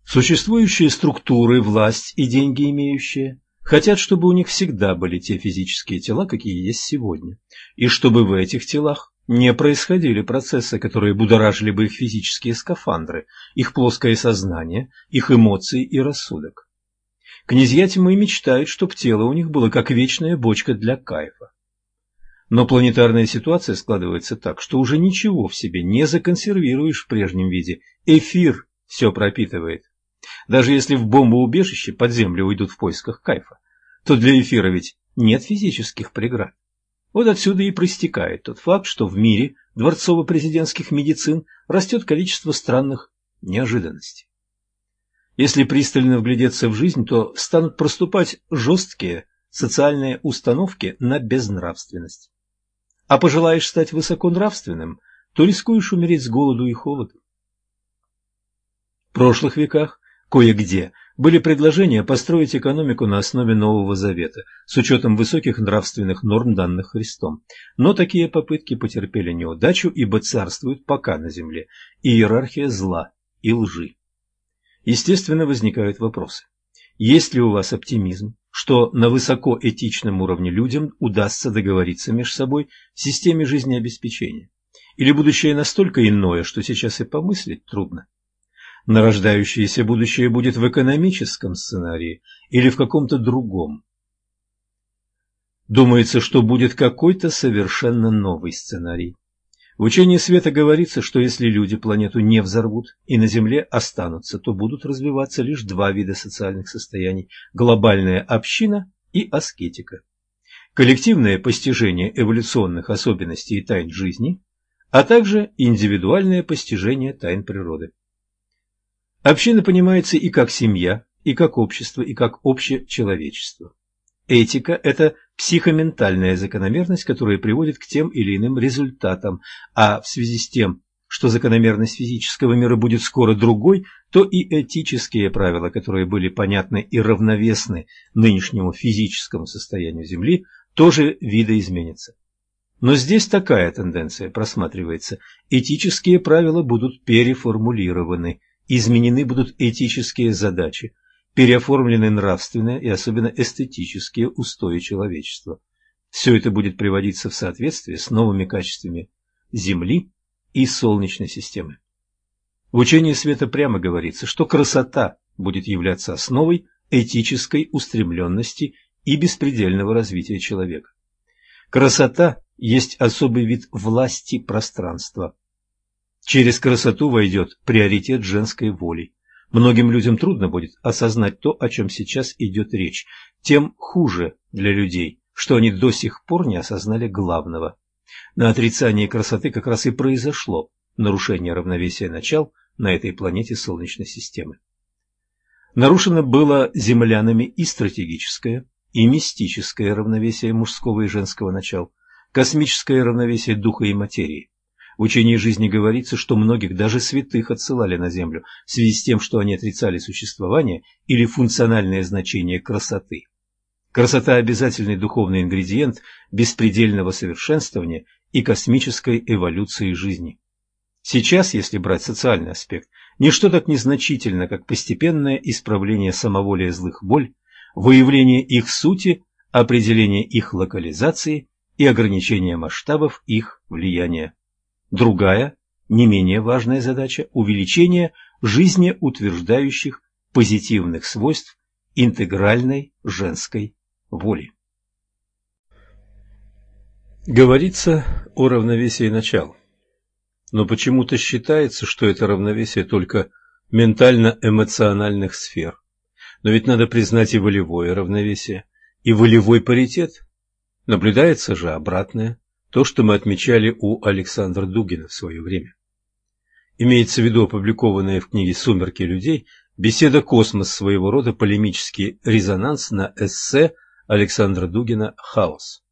Существующие структуры, власть и деньги имеющие хотят, чтобы у них всегда были те физические тела, какие есть сегодня, и чтобы в этих телах не происходили процессы, которые будоражили бы их физические скафандры, их плоское сознание, их эмоции и рассудок. Князья тьмы мечтают, чтобы тело у них было как вечная бочка для кайфа. Но планетарная ситуация складывается так, что уже ничего в себе не законсервируешь в прежнем виде. Эфир все пропитывает. Даже если в бомбоубежище под землю уйдут в поисках кайфа, то для эфира ведь нет физических преград. Вот отсюда и проистекает тот факт, что в мире дворцово-президентских медицин растет количество странных неожиданностей. Если пристально вглядеться в жизнь, то станут проступать жесткие социальные установки на безнравственность. А пожелаешь стать высоконравственным, то рискуешь умереть с голоду и холоду. В прошлых веках Кое-где были предложения построить экономику на основе Нового Завета с учетом высоких нравственных норм, данных Христом. Но такие попытки потерпели неудачу, ибо царствует пока на земле иерархия зла и лжи. Естественно, возникают вопросы. Есть ли у вас оптимизм, что на высокоэтичном уровне людям удастся договориться между собой в системе жизнеобеспечения? Или будущее настолько иное, что сейчас и помыслить трудно? Нарождающееся будущее будет в экономическом сценарии или в каком-то другом. Думается, что будет какой-то совершенно новый сценарий. В учении света говорится, что если люди планету не взорвут и на Земле останутся, то будут развиваться лишь два вида социальных состояний – глобальная община и аскетика. Коллективное постижение эволюционных особенностей и тайн жизни, а также индивидуальное постижение тайн природы. Община понимается и как семья, и как общество, и как общечеловечество. Этика – это психоментальная закономерность, которая приводит к тем или иным результатам, а в связи с тем, что закономерность физического мира будет скоро другой, то и этические правила, которые были понятны и равновесны нынешнему физическому состоянию Земли, тоже видоизменятся. Но здесь такая тенденция просматривается. Этические правила будут переформулированы, изменены будут этические задачи, переоформлены нравственные и особенно эстетические устои человечества. Все это будет приводиться в соответствие с новыми качествами Земли и Солнечной системы. В учении света прямо говорится, что красота будет являться основой этической устремленности и беспредельного развития человека. Красота есть особый вид власти пространства. Через красоту войдет приоритет женской воли. Многим людям трудно будет осознать то, о чем сейчас идет речь. Тем хуже для людей, что они до сих пор не осознали главного. На отрицании красоты как раз и произошло нарушение равновесия начал на этой планете Солнечной системы. Нарушено было землянами и стратегическое, и мистическое равновесие мужского и женского начал, космическое равновесие духа и материи. В учении жизни говорится, что многих даже святых отсылали на землю в связи с тем, что они отрицали существование или функциональное значение красоты. Красота – обязательный духовный ингредиент беспредельного совершенствования и космической эволюции жизни. Сейчас, если брать социальный аспект, ничто так незначительно, как постепенное исправление самоволия злых боль, выявление их сути, определение их локализации и ограничение масштабов их влияния. Другая, не менее важная задача – увеличение жизнеутверждающих позитивных свойств интегральной женской воли. Говорится о равновесии начал, но почему-то считается, что это равновесие только ментально-эмоциональных сфер. Но ведь надо признать и волевое равновесие, и волевой паритет. Наблюдается же обратное, то, что мы отмечали у Александра Дугина в свое время. Имеется в виду опубликованная в книге «Сумерки людей» беседа «Космос» своего рода полемический резонанс на эссе Александра Дугина «Хаос».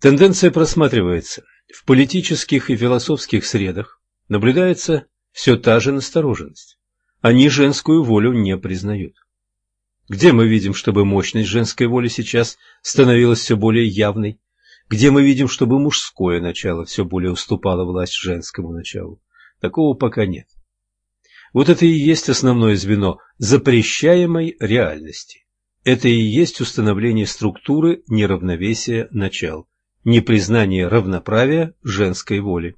Тенденция просматривается. В политических и философских средах наблюдается все та же настороженность. Они женскую волю не признают. Где мы видим, чтобы мощность женской воли сейчас становилась все более явной? Где мы видим, чтобы мужское начало все более уступало власть женскому началу? Такого пока нет. Вот это и есть основное звено запрещаемой реальности. Это и есть установление структуры неравновесия начал, непризнание равноправия женской воли.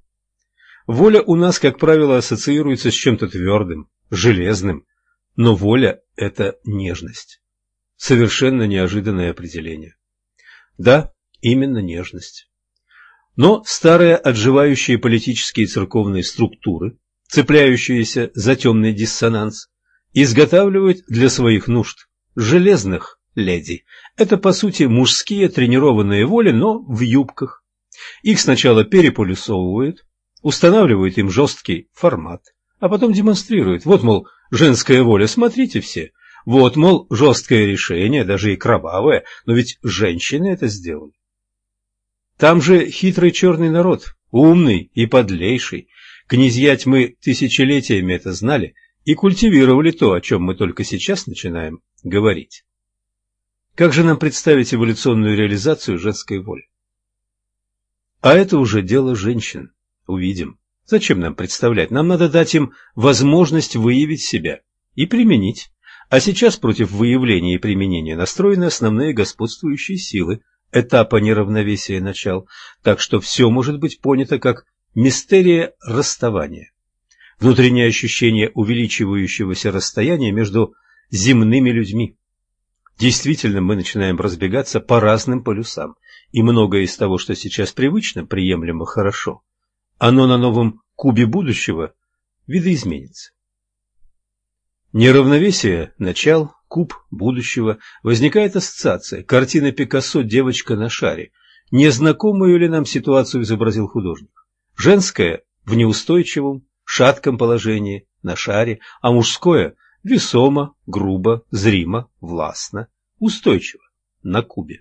Воля у нас, как правило, ассоциируется с чем-то твердым, железным, но воля – это нежность. Совершенно неожиданное определение. Да, именно нежность. Но старые отживающие политические и церковные структуры, цепляющиеся за темный диссонанс, изготавливают для своих нужд железных леди. Это, по сути, мужские тренированные воли, но в юбках. Их сначала переполюсовывают, устанавливают им жесткий формат, а потом демонстрируют. Вот, мол, женская воля, смотрите все. Вот, мол, жесткое решение, даже и кровавое, но ведь женщины это сделали. Там же хитрый черный народ, умный и подлейший. Князья тьмы тысячелетиями это знали и культивировали то, о чем мы только сейчас начинаем говорить. Как же нам представить эволюционную реализацию женской воли? А это уже дело женщин. Увидим. Зачем нам представлять? Нам надо дать им возможность выявить себя и применить. А сейчас против выявления и применения настроены основные господствующие силы этапа неравновесия начал, так что все может быть понято как мистерия расставания. Внутреннее ощущение увеличивающегося расстояния между земными людьми. Действительно, мы начинаем разбегаться по разным полюсам, и многое из того, что сейчас привычно, приемлемо хорошо, оно на новом кубе будущего видоизменится. Неравновесие начал, куб будущего, возникает ассоциация, картина Пикассо «Девочка на шаре». Незнакомую ли нам ситуацию изобразил художник? Женское в неустойчивом, шатком положении, на шаре, а мужское весомо, грубо, зримо, властно, устойчиво, на кубе.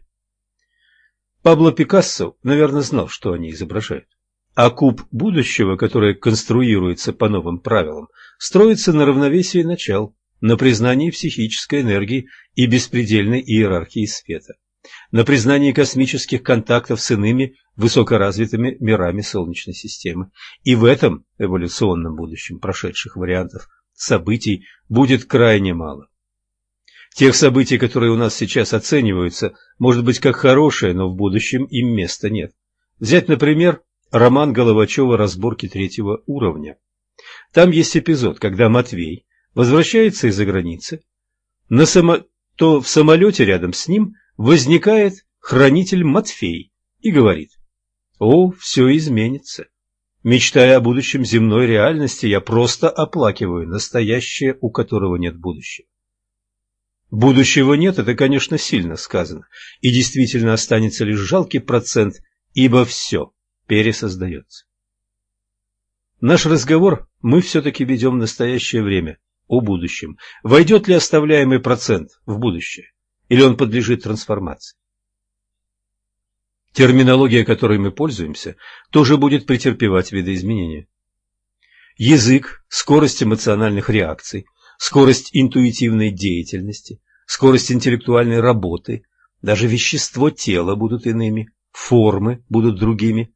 Пабло Пикассо, наверное, знал, что они изображают. А куб будущего, который конструируется по новым правилам, строится на равновесии начал, на признании психической энергии и беспредельной иерархии света, на признании космических контактов с иными высокоразвитыми мирами Солнечной системы. И в этом эволюционном будущем прошедших вариантов событий будет крайне мало. Тех событий, которые у нас сейчас оцениваются, может быть как хорошие, но в будущем им места нет. Взять, например, роман Головачева «Разборки третьего уровня». Там есть эпизод, когда Матвей возвращается из-за границы, на само... то в самолете рядом с ним возникает хранитель Матфей и говорит, «О, все изменится. Мечтая о будущем земной реальности, я просто оплакиваю настоящее, у которого нет будущего. Будущего нет, это, конечно, сильно сказано, и действительно останется лишь жалкий процент, ибо все пересоздается. Наш разговор мы все-таки ведем в настоящее время, о будущем. Войдет ли оставляемый процент в будущее, или он подлежит трансформации? Терминология, которой мы пользуемся, тоже будет претерпевать видоизменения. Язык, скорость эмоциональных реакций, скорость интуитивной деятельности, скорость интеллектуальной работы, даже вещество тела будут иными, формы будут другими.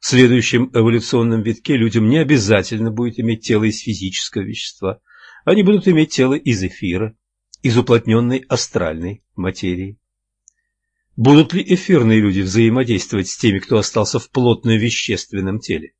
В следующем эволюционном витке людям не обязательно будет иметь тело из физического вещества, они будут иметь тело из эфира, из уплотненной астральной материи. Будут ли эфирные люди взаимодействовать с теми, кто остался в плотно-вещественном теле?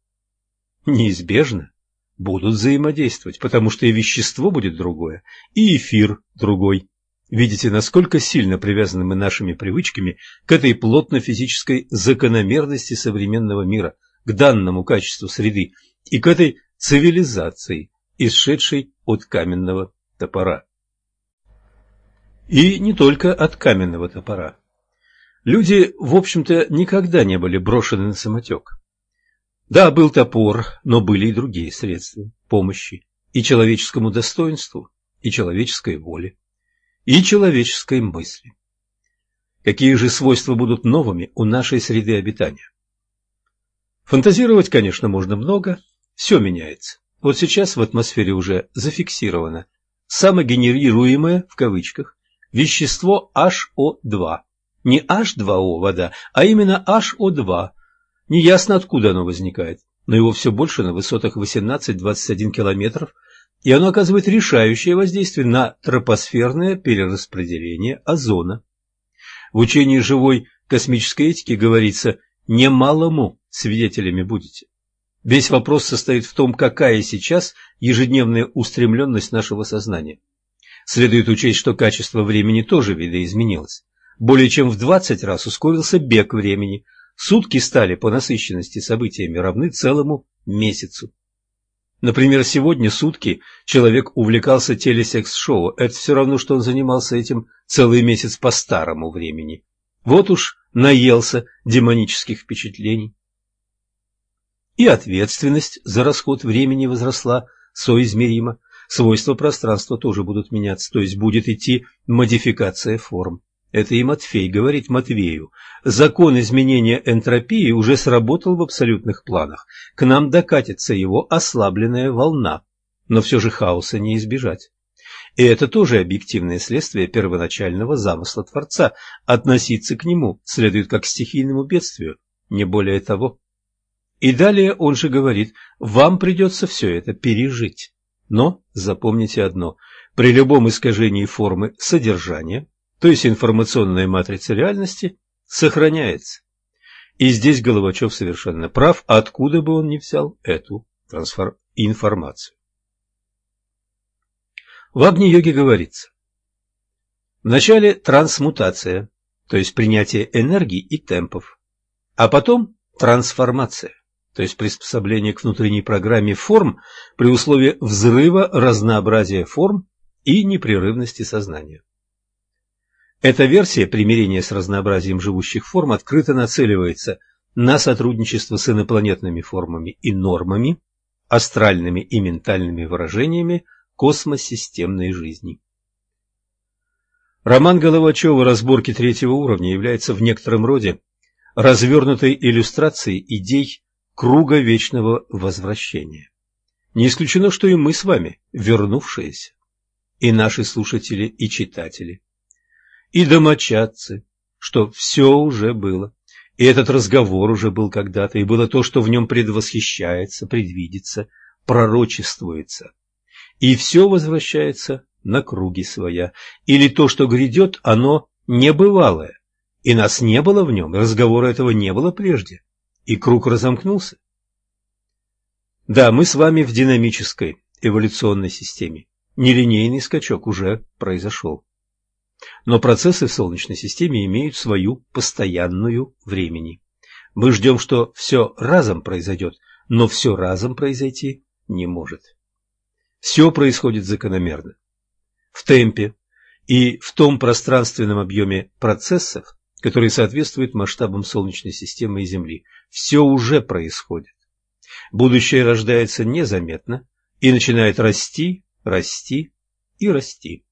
Неизбежно будут взаимодействовать, потому что и вещество будет другое, и эфир другой. Видите, насколько сильно привязаны мы нашими привычками к этой плотно-физической закономерности современного мира, к данному качеству среды и к этой цивилизации, исшедшей от каменного топора. И не только от каменного топора. Люди, в общем-то, никогда не были брошены на самотек. Да, был топор, но были и другие средства помощи и человеческому достоинству, и человеческой воле, и человеческой мысли. Какие же свойства будут новыми у нашей среды обитания? Фантазировать, конечно, можно много, все меняется. Вот сейчас в атмосфере уже зафиксировано самогенерируемое, в кавычках, вещество HO2. Не H2O вода, а именно HO2. Неясно, откуда оно возникает, но его все больше на высотах 18-21 километров, и оно оказывает решающее воздействие на тропосферное перераспределение озона. В учении живой космической этики говорится «немалому свидетелями будете». Весь вопрос состоит в том, какая сейчас ежедневная устремленность нашего сознания. Следует учесть, что качество времени тоже видоизменилось. Более чем в 20 раз ускорился бег времени. Сутки стали по насыщенности событиями равны целому месяцу. Например, сегодня сутки человек увлекался телесекс-шоу. Это все равно, что он занимался этим целый месяц по старому времени. Вот уж наелся демонических впечатлений и ответственность за расход времени возросла соизмеримо, свойства пространства тоже будут меняться, то есть будет идти модификация форм. Это и Матфей говорит Матвею. Закон изменения энтропии уже сработал в абсолютных планах. К нам докатится его ослабленная волна. Но все же хаоса не избежать. И это тоже объективное следствие первоначального замысла Творца. Относиться к нему следует как к стихийному бедствию, не более того. И далее он же говорит, вам придется все это пережить. Но запомните одно, при любом искажении формы содержания, то есть информационная матрица реальности, сохраняется. И здесь Головачев совершенно прав, откуда бы он ни взял эту трансфор... информацию. В Агни-йоге говорится, вначале трансмутация, то есть принятие энергии и темпов, а потом трансформация то есть приспособление к внутренней программе форм при условии взрыва разнообразия форм и непрерывности сознания. Эта версия примирения с разнообразием живущих форм открыто нацеливается на сотрудничество с инопланетными формами и нормами, астральными и ментальными выражениями космосистемной жизни. Роман Головачева «Разборки третьего уровня» является в некотором роде развернутой иллюстрацией идей круга вечного возвращения. Не исключено, что и мы с вами вернувшиеся, и наши слушатели и читатели, и домочадцы, что все уже было, и этот разговор уже был когда-то, и было то, что в нем предвосхищается, предвидится, пророчествуется. И все возвращается на круги своя, или то, что грядет, оно небывалое, и нас не было в нем, разговора этого не было прежде и круг разомкнулся. Да, мы с вами в динамической эволюционной системе. Нелинейный скачок уже произошел. Но процессы в Солнечной системе имеют свою постоянную времени. Мы ждем, что все разом произойдет, но все разом произойти не может. Все происходит закономерно, в темпе и в том пространственном объеме процессов, который соответствует масштабам Солнечной системы и Земли. Все уже происходит. Будущее рождается незаметно и начинает расти, расти и расти.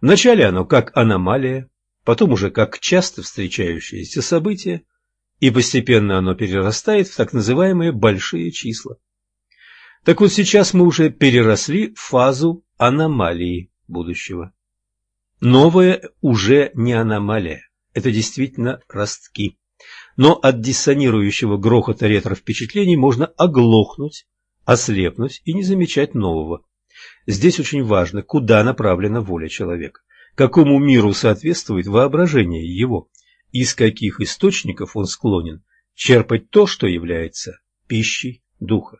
Вначале оно как аномалия, потом уже как часто встречающееся событие, и постепенно оно перерастает в так называемые большие числа. Так вот сейчас мы уже переросли в фазу аномалии будущего. Новое уже не аномалия это действительно ростки. Но от диссонирующего грохота ретро-впечатлений можно оглохнуть, ослепнуть и не замечать нового. Здесь очень важно, куда направлена воля человека, какому миру соответствует воображение его. из каких источников он склонен черпать то, что является пищей духа.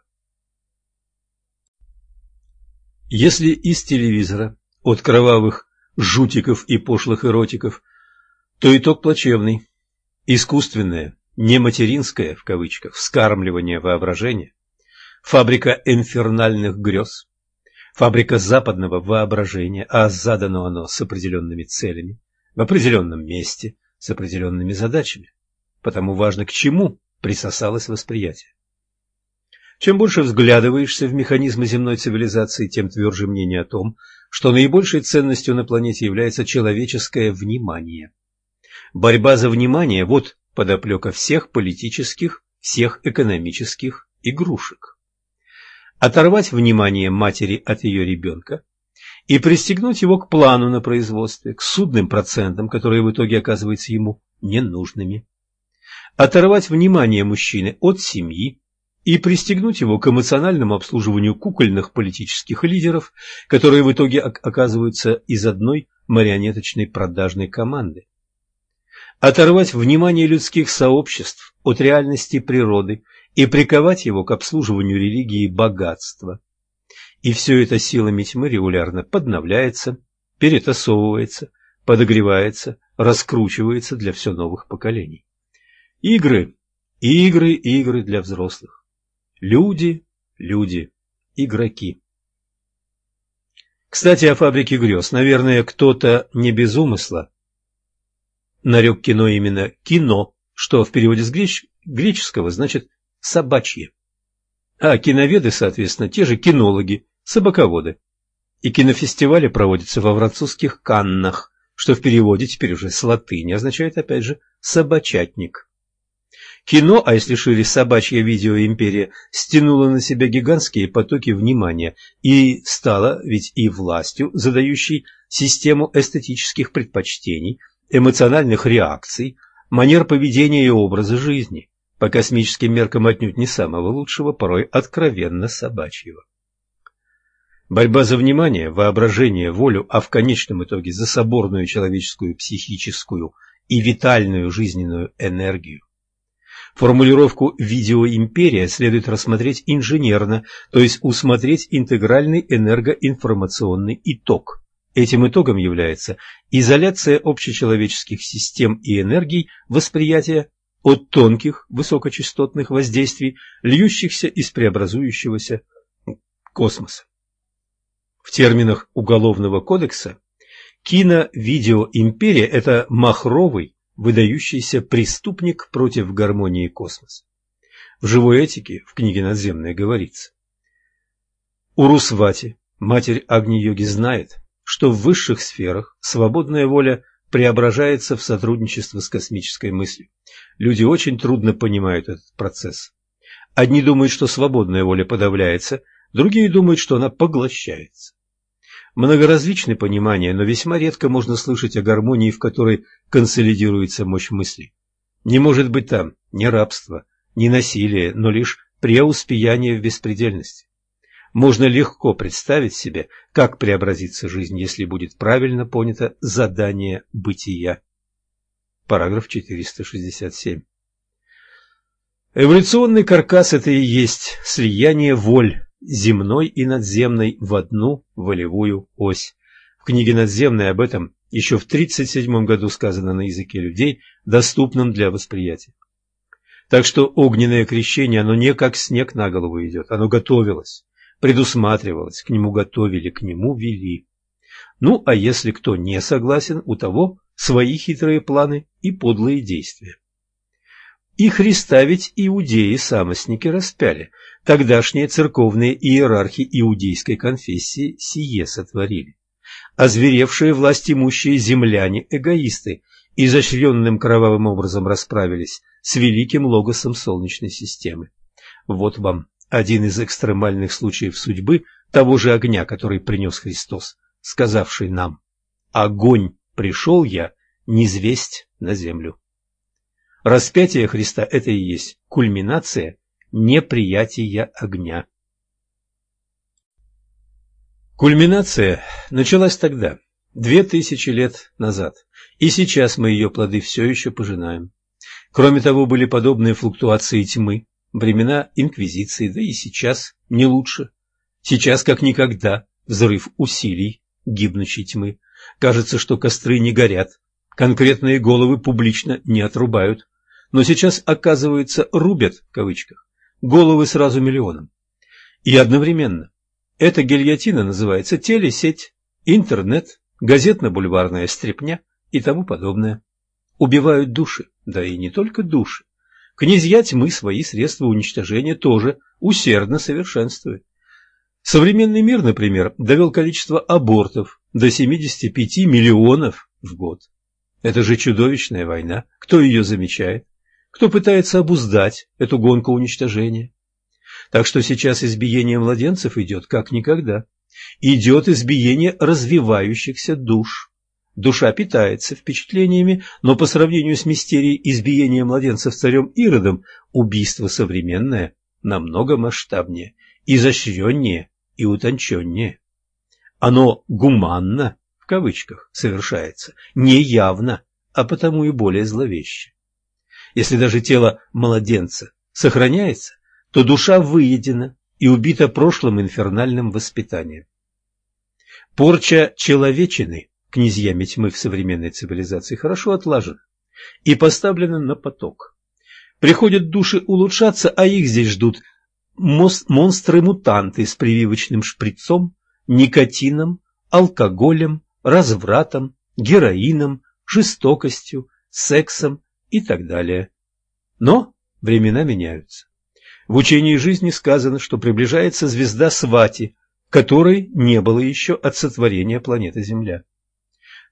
Если из телевизора, от кровавых жутиков и пошлых эротиков, то итог плачевный. Искусственное, не материнское, в кавычках, вскармливание воображения, фабрика инфернальных грез, фабрика западного воображения, а задано оно с определенными целями, в определенном месте, с определенными задачами. Потому важно, к чему присосалось восприятие. Чем больше взглядываешься в механизмы земной цивилизации, тем тверже мнение о том, что наибольшей ценностью на планете является человеческое внимание. Борьба за внимание – вот подоплека всех политических, всех экономических игрушек. Оторвать внимание матери от ее ребенка и пристегнуть его к плану на производстве, к судным процентам, которые в итоге оказываются ему ненужными. Оторвать внимание мужчины от семьи и пристегнуть его к эмоциональному обслуживанию кукольных политических лидеров, которые в итоге оказываются из одной марионеточной продажной команды. Оторвать внимание людских сообществ от реальности природы и приковать его к обслуживанию религии богатства. И все это силами тьмы регулярно подновляется, перетасовывается, подогревается, раскручивается для все новых поколений. Игры, игры, игры для взрослых. Люди, люди, игроки. Кстати, о фабрике грез. Наверное, кто-то не без умысла нарек кино именно «кино», что в переводе с греч... греческого значит «собачье». А киноведы, соответственно, те же кинологи, собаководы. И кинофестивали проводятся во французских Каннах, что в переводе теперь уже с латыни означает, опять же, «собачатник». Кино, а если шире собачья видеоимперия, стянуло на себя гигантские потоки внимания и стало ведь и властью, задающей систему эстетических предпочтений, эмоциональных реакций, манер поведения и образа жизни, по космическим меркам отнюдь не самого лучшего, порой откровенно собачьего. Борьба за внимание, воображение, волю, а в конечном итоге за соборную человеческую психическую и витальную жизненную энергию. Формулировку «видеоимперия» следует рассмотреть инженерно, то есть усмотреть интегральный энергоинформационный итог. Этим итогом является изоляция общечеловеческих систем и энергий восприятия от тонких высокочастотных воздействий, льющихся из преобразующегося космоса. В терминах Уголовного кодекса кино-видеоимперия – это махровый, выдающийся преступник против гармонии космоса. В живой этике в книге «Надземная» говорится. Урусвати, матерь Агни-йоги, знает, что в высших сферах свободная воля преображается в сотрудничество с космической мыслью. Люди очень трудно понимают этот процесс. Одни думают, что свободная воля подавляется, другие думают, что она поглощается. Многоразличны понимания, но весьма редко можно слышать о гармонии, в которой консолидируется мощь мысли. Не может быть там ни рабства, ни насилия, но лишь преуспеяние в беспредельности. Можно легко представить себе, как преобразится жизнь, если будет правильно понято задание бытия. Параграф 467. Эволюционный каркас – это и есть слияние воль земной и надземной в одну волевую ось. В книге «Надземная» об этом еще в 1937 году сказано на языке людей, доступном для восприятия. Так что огненное крещение, оно не как снег на голову идет, оно готовилось предусматривалось, к нему готовили, к нему вели. Ну, а если кто не согласен, у того свои хитрые планы и подлые действия. И Христа ведь иудеи-самостники распяли, тогдашние церковные иерархи иудейской конфессии сие сотворили. Озверевшие власть имущие земляне-эгоисты изощренным кровавым образом расправились с великим логосом Солнечной системы. Вот вам один из экстремальных случаев судьбы того же огня, который принес Христос, сказавший нам «Огонь пришел я, низвесть на землю». Распятие Христа – это и есть кульминация неприятия огня. Кульминация началась тогда, две тысячи лет назад, и сейчас мы ее плоды все еще пожинаем. Кроме того, были подобные флуктуации тьмы, времена инквизиции, да и сейчас не лучше. Сейчас, как никогда, взрыв усилий гибнущей тьмы. Кажется, что костры не горят, конкретные головы публично не отрубают. Но сейчас, оказывается, «рубят» в кавычках, головы сразу миллионам. И одновременно. Эта гильотина называется телесеть, интернет, газетно-бульварная стрепня и тому подобное. Убивают души, да и не только души. Князья тьмы свои средства уничтожения тоже усердно совершенствуют. Современный мир, например, довел количество абортов до 75 миллионов в год. Это же чудовищная война. Кто ее замечает? Кто пытается обуздать эту гонку уничтожения? Так что сейчас избиение младенцев идет как никогда. Идет избиение развивающихся душ. Душа питается впечатлениями, но по сравнению с мистерией избиения младенцев царем Иродом, убийство современное намного масштабнее, изощреннее и утонченнее. Оно «гуманно» в кавычках совершается, не явно, а потому и более зловеще. Если даже тело младенца сохраняется, то душа выедена и убита прошлым инфернальным воспитанием. Порча человечины князьями тьмы в современной цивилизации хорошо отлажена и поставлена на поток. Приходят души улучшаться, а их здесь ждут монстры-мутанты с прививочным шприцом, никотином, алкоголем, развратом, героином, жестокостью, сексом и так далее. Но времена меняются. В учении жизни сказано, что приближается звезда Свати, которой не было еще от сотворения планеты Земля.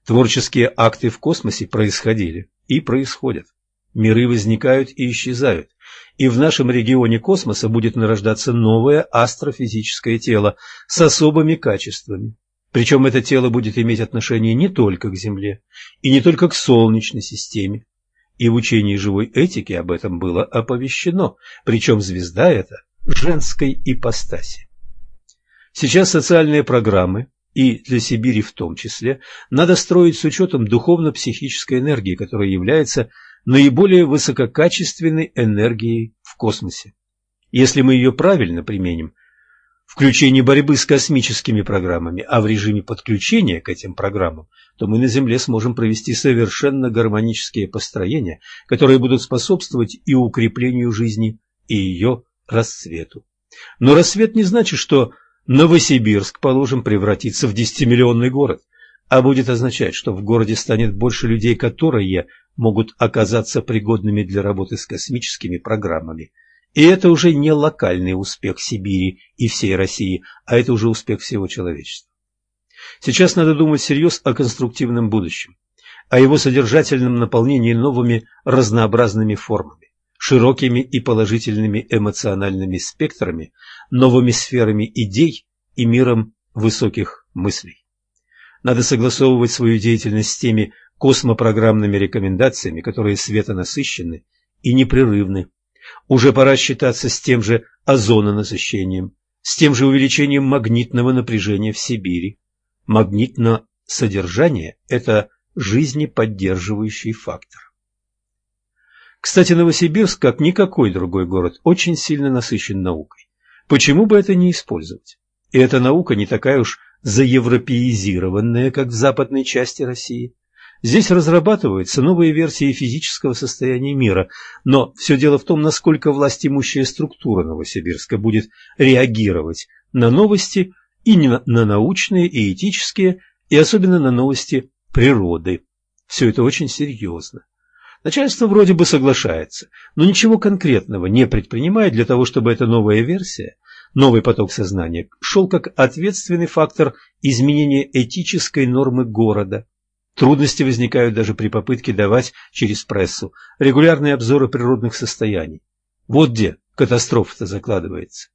Творческие акты в космосе происходили и происходят. Миры возникают и исчезают, и в нашем регионе космоса будет нарождаться новое астрофизическое тело с особыми качествами. Причем это тело будет иметь отношение не только к Земле и не только к Солнечной системе. И в учении живой этики об этом было оповещено, причем звезда эта женской ипостаси. Сейчас социальные программы, и для Сибири в том числе, надо строить с учетом духовно-психической энергии, которая является наиболее высококачественной энергией в космосе. Если мы ее правильно применим, включение борьбы с космическими программами, а в режиме подключения к этим программам, то мы на Земле сможем провести совершенно гармонические построения, которые будут способствовать и укреплению жизни, и ее расцвету. Но рассвет не значит, что Новосибирск, положим, превратится в десятимиллионный город, а будет означать, что в городе станет больше людей, которые могут оказаться пригодными для работы с космическими программами. И это уже не локальный успех Сибири и всей России, а это уже успех всего человечества. Сейчас надо думать всерьез о конструктивном будущем, о его содержательном наполнении новыми разнообразными формами, широкими и положительными эмоциональными спектрами, новыми сферами идей и миром высоких мыслей. Надо согласовывать свою деятельность с теми космопрограммными рекомендациями, которые светонасыщены и непрерывны. Уже пора считаться с тем же озононасыщением, с тем же увеличением магнитного напряжения в Сибири. Магнитное содержание – это жизнеподдерживающий фактор. Кстати, Новосибирск, как никакой другой город, очень сильно насыщен наукой. Почему бы это не использовать? И эта наука не такая уж заевропеизированная, как в западной части России. Здесь разрабатываются новые версии физического состояния мира, но все дело в том, насколько власть имущая структура Новосибирска будет реагировать на новости и на, на научные и этические, и особенно на новости природы. Все это очень серьезно. Начальство вроде бы соглашается, но ничего конкретного не предпринимает для того, чтобы эта новая версия, новый поток сознания, шел как ответственный фактор изменения этической нормы города. Трудности возникают даже при попытке давать через прессу регулярные обзоры природных состояний. Вот где катастрофа-то закладывается.